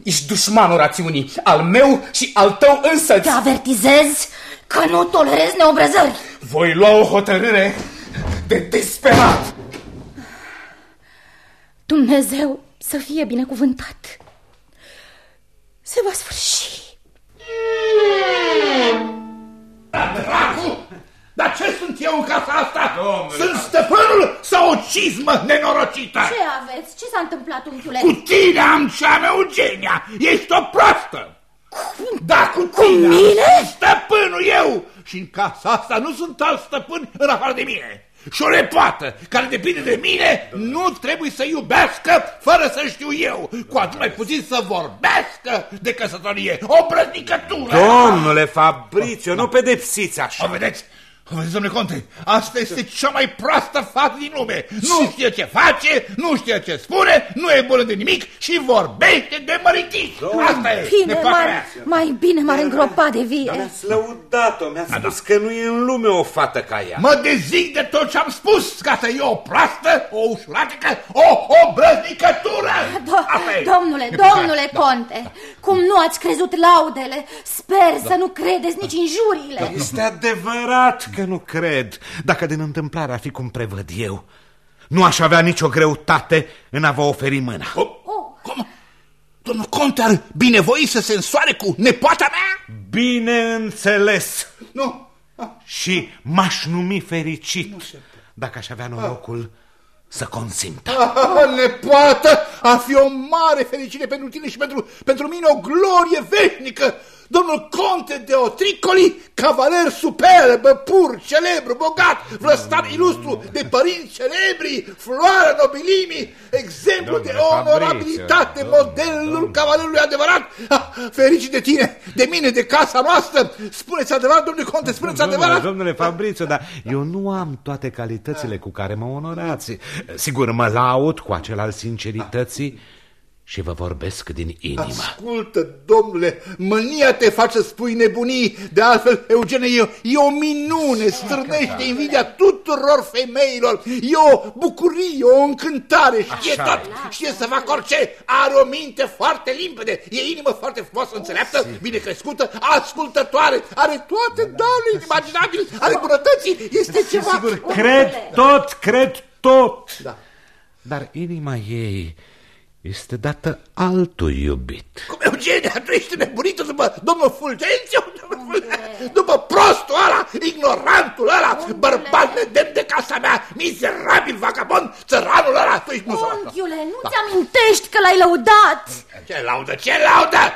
ești dușmanul rațiunii, al meu și al tău însăți. Te avertizez că nu tolerez neobrăzări. Voi lua o hotărâre de disperat. Dumnezeu să fie binecuvântat. Se va sfârși. Dracu! Dar ce sunt eu în casa asta? Sunt stăpânul sau o cizmă nenorocită? Ce aveți? Ce s-a întâmplat, unchiule? Cu tine am cea mea, Eugenia! Ești o proastă! Da, cu Cu tine! mine? Sunt Stăpânul eu! Și în casa asta nu sunt alți stăpâni în afară de mine. Și o lepoată care depinde de mine nu trebuie să iubească fără să știu eu, cu atât mai puțin să vorbească de căsătorie. O brăznicătură! Domnule Fabrizio, nu pedepsiți așa. O vedeți? O vedeți, domnule Conte, asta este cea mai proastă fată din lume. Nu știe ce face, nu știe ce spune, nu e bună de nimic și vorbește de măritici. Asta e, Bine, nepoata mai, mea. mai bine m-ar îngropa de Dar vie. mi-ați lăudat-o, mi-ați spus că nu e în lume o fată ca ea. Mă dezic de tot ce am spus, ca să e o proastă, o ușuratică, o, o brăznicătură. Do Asta e. domnule, Nepoata mea. domnule Conte, cum nu ați crezut laudele, sper să nu credeți nici injuriile. Este adevărat că nu cred. Dacă din întâmplare ar fi cum prevăd eu, nu aș avea nicio greutate în a vă oferi mâna. O, cum? Domnul Conte ar binevoi să se însoare cu nepoata mea? Bineînțeles. Nu. Și m-aș numi fericit dacă aș avea norocul să consimt. Ah, nepoată, a fi o mare fericire pentru tine și pentru, pentru mine o glorie veșnică. Domnul Conte de Otricoli, cavaler superb, pur, celebru, bogat, vlăstar ilustru, de părinți celebri, floarea nobilimii, exemplu Domnule de onorabilitate, Fabrizio, modelul domnule. cavalerului adevărat. Ah, fericit de tine, de mine, de casa noastră. Spuneți adevărat, domnule Conte, spuneți Domnule, adevărat. domnule Fabrizio, dar eu nu am toate calitățile cu care mă onorați. Sigur, mă laud cu acel al sincerității și vă vorbesc din inimă. Ascultă, domnule, mânia te face să spui nebunii. De altfel, Eugene, e, e o minune, strânește invidia tuturor tuturor femeilor. E o bucurie, o încântare, știe Așa tot, știe să facă orice. Are o minte foarte limpede, e inimă foarte frumoasă, înțeleaptă, bine crescută, ascultătoare, are toate darurile imaginabile, ale bunătății, este ceva... Sigur, cred tot, cred tot. Da. Dar inima ei este dată altui iubit. Cum Eugenia, tu ești nebunită după domnul Fulgențiu? După prostul ăla, ignorantul ăla, bărbat nedemn de casa mea, mizerabil vagabond, țăranul ăla, tu ești muzorat. Unchiule, nu-ți amintești că l-ai lăudat? Ce laudă, ce laudă?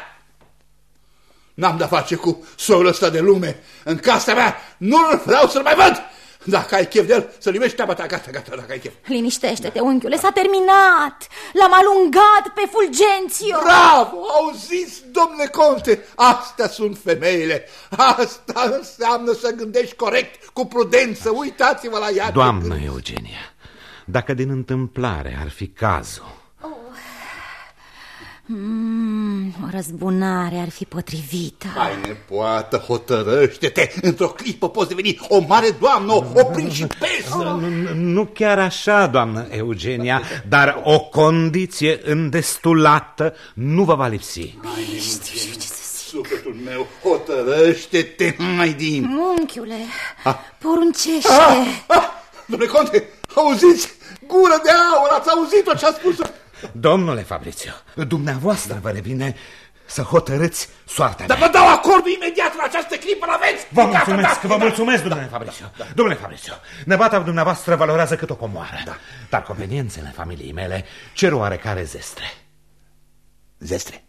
N-am de-a face cu soiul ăsta de lume. În casa mea nu vreau să-l mai văd. Dacă ai chef de el, să-l iubești treaba ta, gata, gata, dacă ai chef. Liniștește-te, unchiule, s-a terminat. L-am alungat pe Fulgențio. Bravo, auziți, domnule conte, astea sunt femeile. Asta înseamnă să gândești corect, cu prudență. Uitați-vă la ea. Doamnă Eugenia, dacă din întâmplare ar fi cazul, Mm, o răzbunare ar fi potrivită. Hai, nepoată, hotărăște-te. Într-o clipă poți deveni o mare doamnă, o, o principesă. Nu, nu chiar așa, doamnă Eugenia, dar o condiție îndestulată nu vă va lipsi. Sufletul meu, hotărăște-te, mai din. Unchiule, poruncește. Ah, ah, domnule conte, auziți? Gură de aur, ați auzit-o ce a spus? Domnule Fabrizio, dumneavoastră vă revine să hotărâți soarta Dar mea. vă dau acordul imediat în această clipă, l-aveți? Vă Gata, mulțumesc, da, vă da. mulțumesc, domnule Fabrizio. Domnule Fabrizio, nevata dumneavoastră valorează cât o comoară. Dar conveniențele familiei mele cer oarecare zestre. Zestre?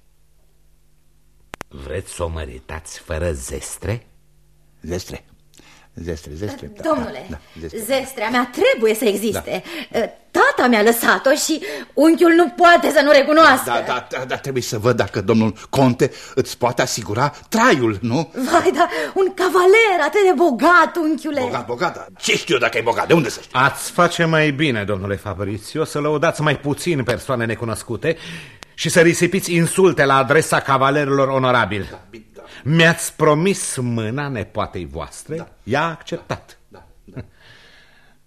Vreți să o măritați fără zestre? Zestre. Zestre, zestre. da, Domnule, da, da, zestre. zestrea mea trebuie să existe. Tata mi-a lăsat-o și unchiul nu poate să nu recunoască. Da, da, da, da, trebuie să văd dacă domnul conte îți poate asigura traiul, nu? Vai, da, un cavaler atât de bogat, unchiule. Bogat, bogat, dar ce știu eu dacă e bogat? De unde să știu? Ați face mai bine, domnule Fabrizio, să lăudați mai puțin persoane necunoscute și să risipiți insulte la adresa cavalerilor onorabili. Mi-ați promis mâna nepoatei voastre, da. i-a acceptat. Da, da,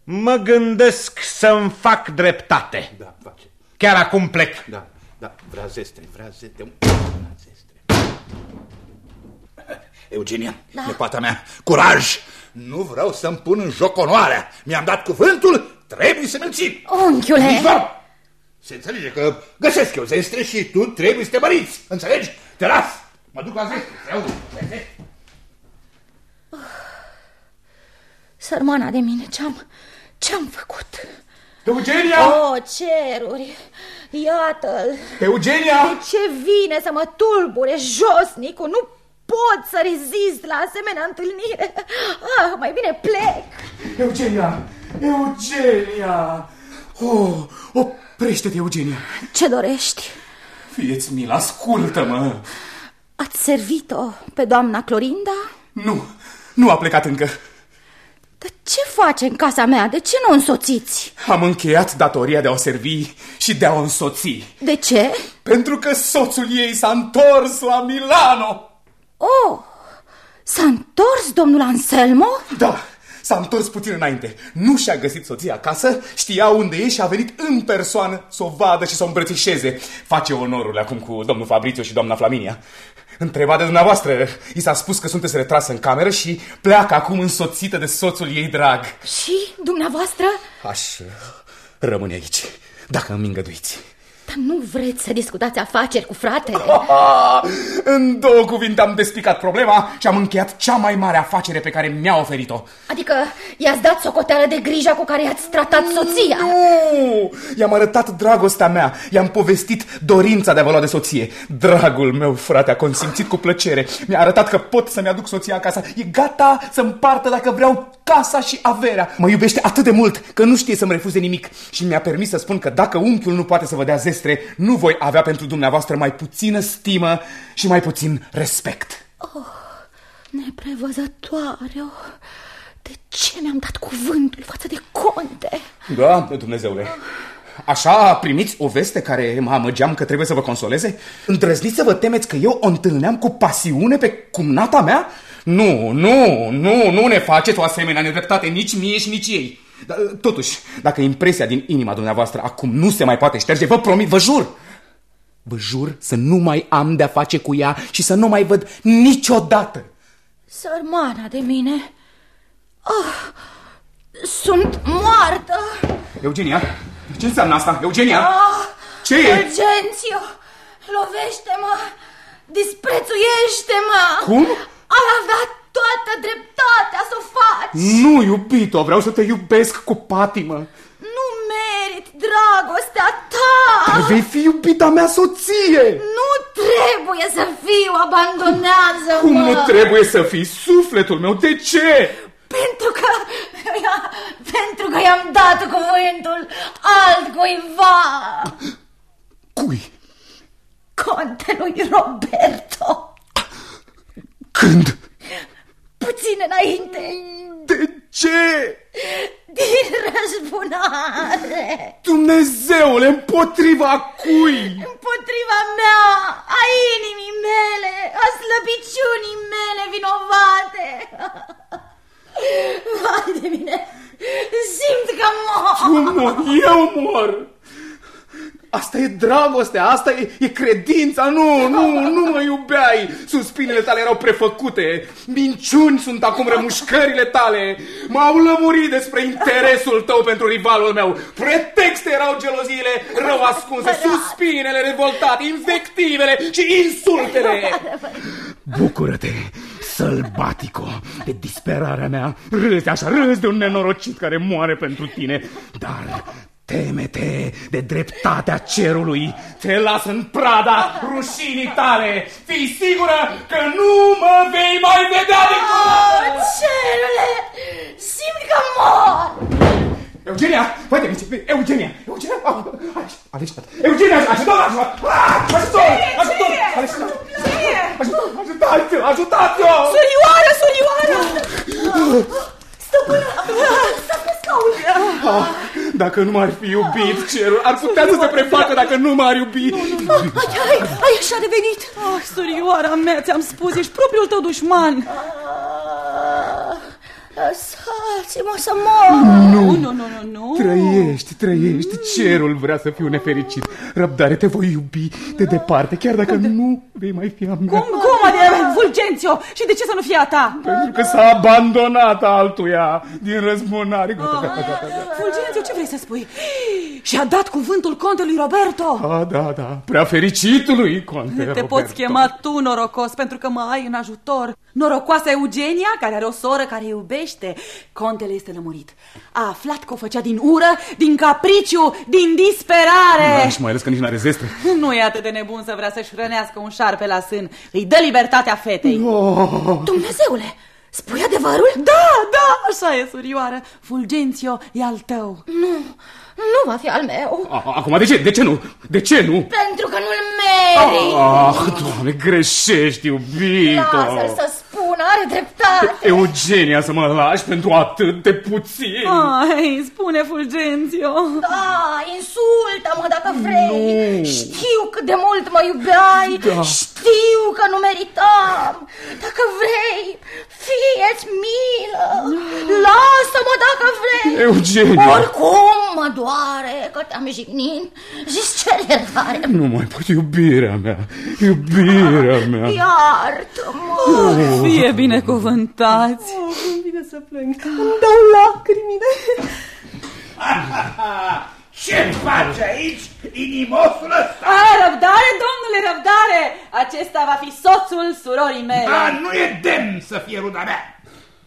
Mă gândesc să-mi fac dreptate. da, face. Chiar acum plec. Da, da, vrea zestre, vrea zestre. Vrea zestre. Eugenia, da. nepoata mea, curaj! Nu vreau să-mi pun în joc onoarea. Mi-am dat cuvântul, trebuie să mi-l țin. Unchiule! Nici vorba. Se înțelege că găsesc eu zestre și tu trebuie să te măriți. Înțelegi? Te las. Mă duc la zestre. Să iau zestre. Sărmana de mine, ce-am ce-am făcut? Eugenia! Oh, ceruri! Iată-l! Eugenia! Ce vine să mă tulbure josnicul! Nu pot să rezist la asemenea întâlnire! Ah, mai bine plec! Eugenia! Eugenia! Oh, oprește-te, Eugenia! Ce dorești? Fieți mil, ascultă-mă! Ați servit-o pe doamna Clorinda? Nu, nu a plecat încă. Dar ce face în casa mea? De ce nu o însoțiți? Am încheiat datoria de a o servi și de a o însoți. De ce? Pentru că soțul ei s-a întors la Milano. Oh, s-a întors domnul Anselmo? Da, s-a întors puțin înainte. Nu și-a găsit soția acasă, știa unde e și a venit în persoană să o vadă și să o îmbrățișeze. Face onorul acum cu domnul Fabrizio și doamna Flaminia. Întrebat de dumneavoastră, i s-a spus că sunteți retrasă în cameră și pleacă acum însoțită de soțul ei drag. Și dumneavoastră? Aș uh, rămâne aici, dacă îmi îngăduiți. Dar nu vreți să discutați afaceri cu fratele? În două cuvinte am despicat problema și am încheiat cea mai mare afacere pe care mi-a oferit-o. Adică i-ați dat socoteală de grija cu care i-ați tratat soția? Nu! I-am arătat dragostea mea, i-am povestit dorința de a vă lua de soție. Dragul meu, frate, a consimțit cu plăcere. Mi-a arătat că pot să-mi aduc soția acasă. E gata să împartă dacă vreau casa și averea. Mă iubește atât de mult că nu știe să-mi refuze nimic. Și mi-a permis să spun că dacă unchiul nu poate să vă dea zestre, nu voi avea pentru dumneavoastră mai puțină stimă și mai puțin respect. Oh, neprevăzătoare, oh. De ce mi-am dat cuvântul față de conte? Da, Dumnezeule. Așa primiți o veste care mă amăgeam că trebuie să vă consoleze? Îndrăzniți să vă temeți că eu o întâlneam cu pasiune pe cumnata mea? Nu, nu, nu, nu ne faceți o asemenea nedreptate nici mie și nici ei. Dar, totuși, dacă impresia din inima dumneavoastră acum nu se mai poate șterge, vă promit, vă jur, vă jur să nu mai am de-a face cu ea și să nu mai văd niciodată. Sărmana de mine. Oh, sunt moartă. Eugenia, ce înseamnă asta? Eugenia? Oh, ce e? Urgențiu, lovește-mă, disprețuiește-mă. Cum? Ai avea toată dreptatea să o faci. Nu, iubito, vreau să te iubesc cu patimă. Nu merit dragostea ta. Dar vei fi iubita mea soție. Nu trebuie să fiu, abandonează-mă. Cum nu trebuie să fii sufletul meu? De ce? Pentru că... Pentru că i-am dat cuvântul altcuiva. Cui? Contelui Roberto. Când? Puțin înainte. De ce? Din răzbunare. Dumnezeule, împotriva cui? Împotriva mea, a inimii mele, a slăbiciunii mele vinovate. Vai de mine, simt că mor. Tu mor, eu mor. Asta e dragostea, asta e, e credința, nu, nu, nu mă iubeai. Suspinele tale erau prefăcute. Minciuni sunt acum remușcările tale. M-au lămurit despre interesul tău pentru rivalul meu. Pretexte erau geloziile rău ascunse Suspinele revoltate, invectivele și insultele. Bucură-te, sălbatico, de disperarea mea. Râzi așa, râzi de un nenorocit care moare pentru tine. Dar Temete de dreptatea cerului, te las în prada rușinii tale. Fii sigură că nu mă vei mai vedea de oh, cerule, simt că mor. Eugenia, uite, Eugenia, Eugenia, Alexia, Eugenia, ajutor, ajutor, ajutor, ajutor, ajutor, ajutați-o, ajutați-o! Surioară, dacă nu m-ar fi iubit cerul, ar putea să se prefacă dacă nu m-ar iubi. Nu, nu, nu. Ai, ai, ai așa devenit. Ah, surioara mea, ți-am spus, ești propriul tău dușman. Lăsați-mă să mor! Nu, nu, nu, nu, nu. Trăiești, trăiești, cerul vrea să fiu nefericit. Răbdare, te voi iubi de departe, chiar dacă nu vei mai fi a mea. Cum, cum, adică, Fulgențio? Și de ce să nu fie a ta? Pentru că s-a abandonat altuia din răzbunare. Gata, gata, gata, gata. Fulgențiu, ce vrei să spui? Și-a dat cuvântul contelui Roberto? Da, da, da, prea fericitului conte Te Roberto. poți chema tu norocos pentru că mă ai în ajutor. Norocoasa Eugenia, care are o soră care iubește. Contele este lămurit. A aflat că o făcea din ură, din capriciu, din disperare. Da, și mai ales că nici n-are zestre. Nu e atât de nebun să vrea să-și hrănească un șarpe la sân. Îi dă libertatea fetei. Oh. Dumnezeule, spui adevărul? Da, da, așa e, surioară. Fulgențio e al tău. Nu, nu va fi al meu. Acum, de ce? De ce nu? De ce nu? Pentru că nu-l meri. Ah, doamne, greșești, iubito. Lasă-l să spună, are dreptate. Eugenia, să mă lași pentru atât de puțin. Ai, spune Fulgențio. Da, insultă-mă dacă vrei. Nu. Știu cât de mult mă iubeai. Da. Știu că nu meritam. Dacă vrei, fie-ți milă. Lasă-mă dacă vrei. Eugenia. Oricum mă doare că te-am jignit. Zici ce iertare. Nu mai pot, iubirea mea, iubirea mea. Iartă-mă. Oh, fie binecuvântați. Oh, cum vine să plâng. Îmi dau lacrimile. Ce faci aici, inimosul ăsta? A, răbdare, domnule, răbdare! Acesta va fi soțul surorii mele. Da, nu e demn să fie ruda mea.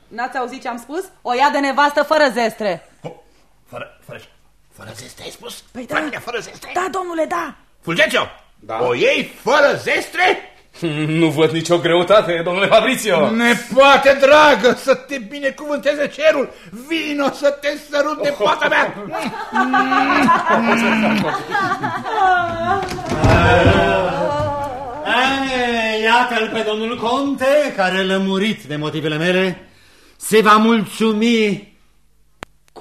N-ați auzit ce am spus? O ia de nevastă fără zestre. Fără, fără, fără zestre ai spus? Păi da. fără zestre? Da, domnule, da. Fulgencio, da. o iei fără zestre? Nu văd nicio greutate, domnule Fabrizio. Ne poate, dragă, să te binecuvânteze cerul. Vino să te sărut de pata mea. Iată-l pe domnul Conte, care lămurit de motivele mele, se va mulțumi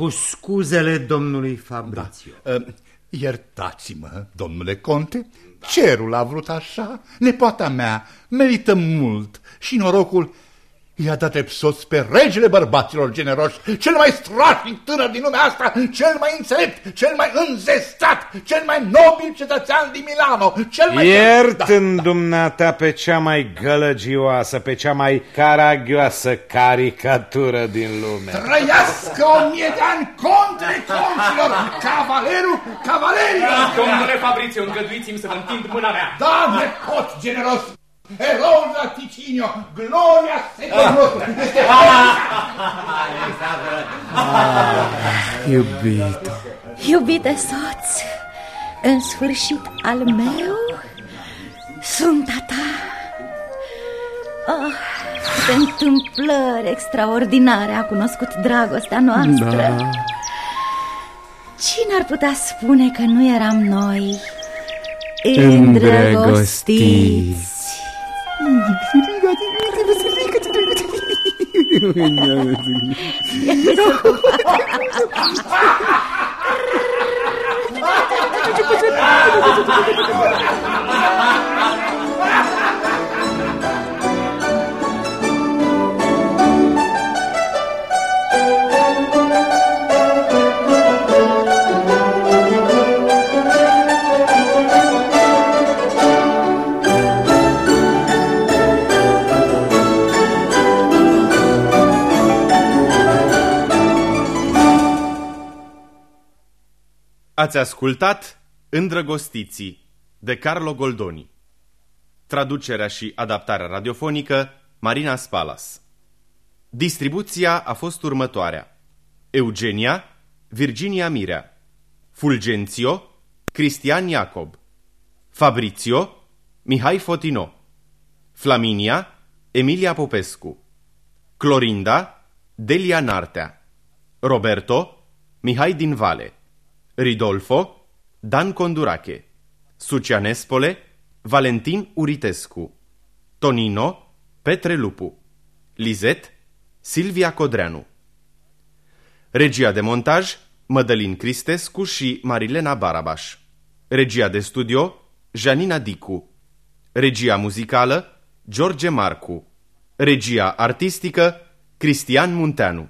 cu scuzele domnului Fabrizio. Da. Uh, Iertați-mă, domnule Conte, cerul a vrut așa, nepoata mea merită mult și norocul I-a dat epsos pe regele bărbaților generoși, cel mai strașnic tânăr din lumea asta, cel mai înțelept, cel mai înzestat, cel mai nobil cetățean din Milano, cel mai... Iert în dumneata pe cea mai gălăgioasă, pe cea mai caragioasă caricatură din lume. Trăiască o mie de ani contre conților, cavalerul cavalerilor! Domnule Fabrizio, îngăduiți-mi să vă întind mâna mea. Da, nepot generos, Eroul la Ticinio, gloria secolului nostru, este... Iubito. Iubite soț, în sfârșit al meu, sunt a ta. Oh, de întâmplări extraordinare a cunoscut dragostea noastră. Da. Cine ar putea spune că nu eram noi Îndrăgostiți. Ha ha ha ha! Ați ascultat Îndrăgostiții de Carlo Goldoni. Traducerea și adaptarea radiofonică Marina Spalas. Distribuția a fost următoarea. Eugenia Virginia Mirea. Fulgențio Cristian Iacob. Fabrizio Mihai Fotino. Flaminia Emilia Popescu. Clorinda Delia Nartea. Roberto Mihai din Vale Ridolfo, Dan Condurache, Sucianespole, Valentin Uritescu, Tonino, Petre Lupu, Lizet, Silvia Codreanu. Regia de montaj, Mădălin Cristescu și Marilena Barabaș. Regia de studio, Janina Dicu. Regia muzicală, George Marcu. Regia artistică, Cristian Munteanu.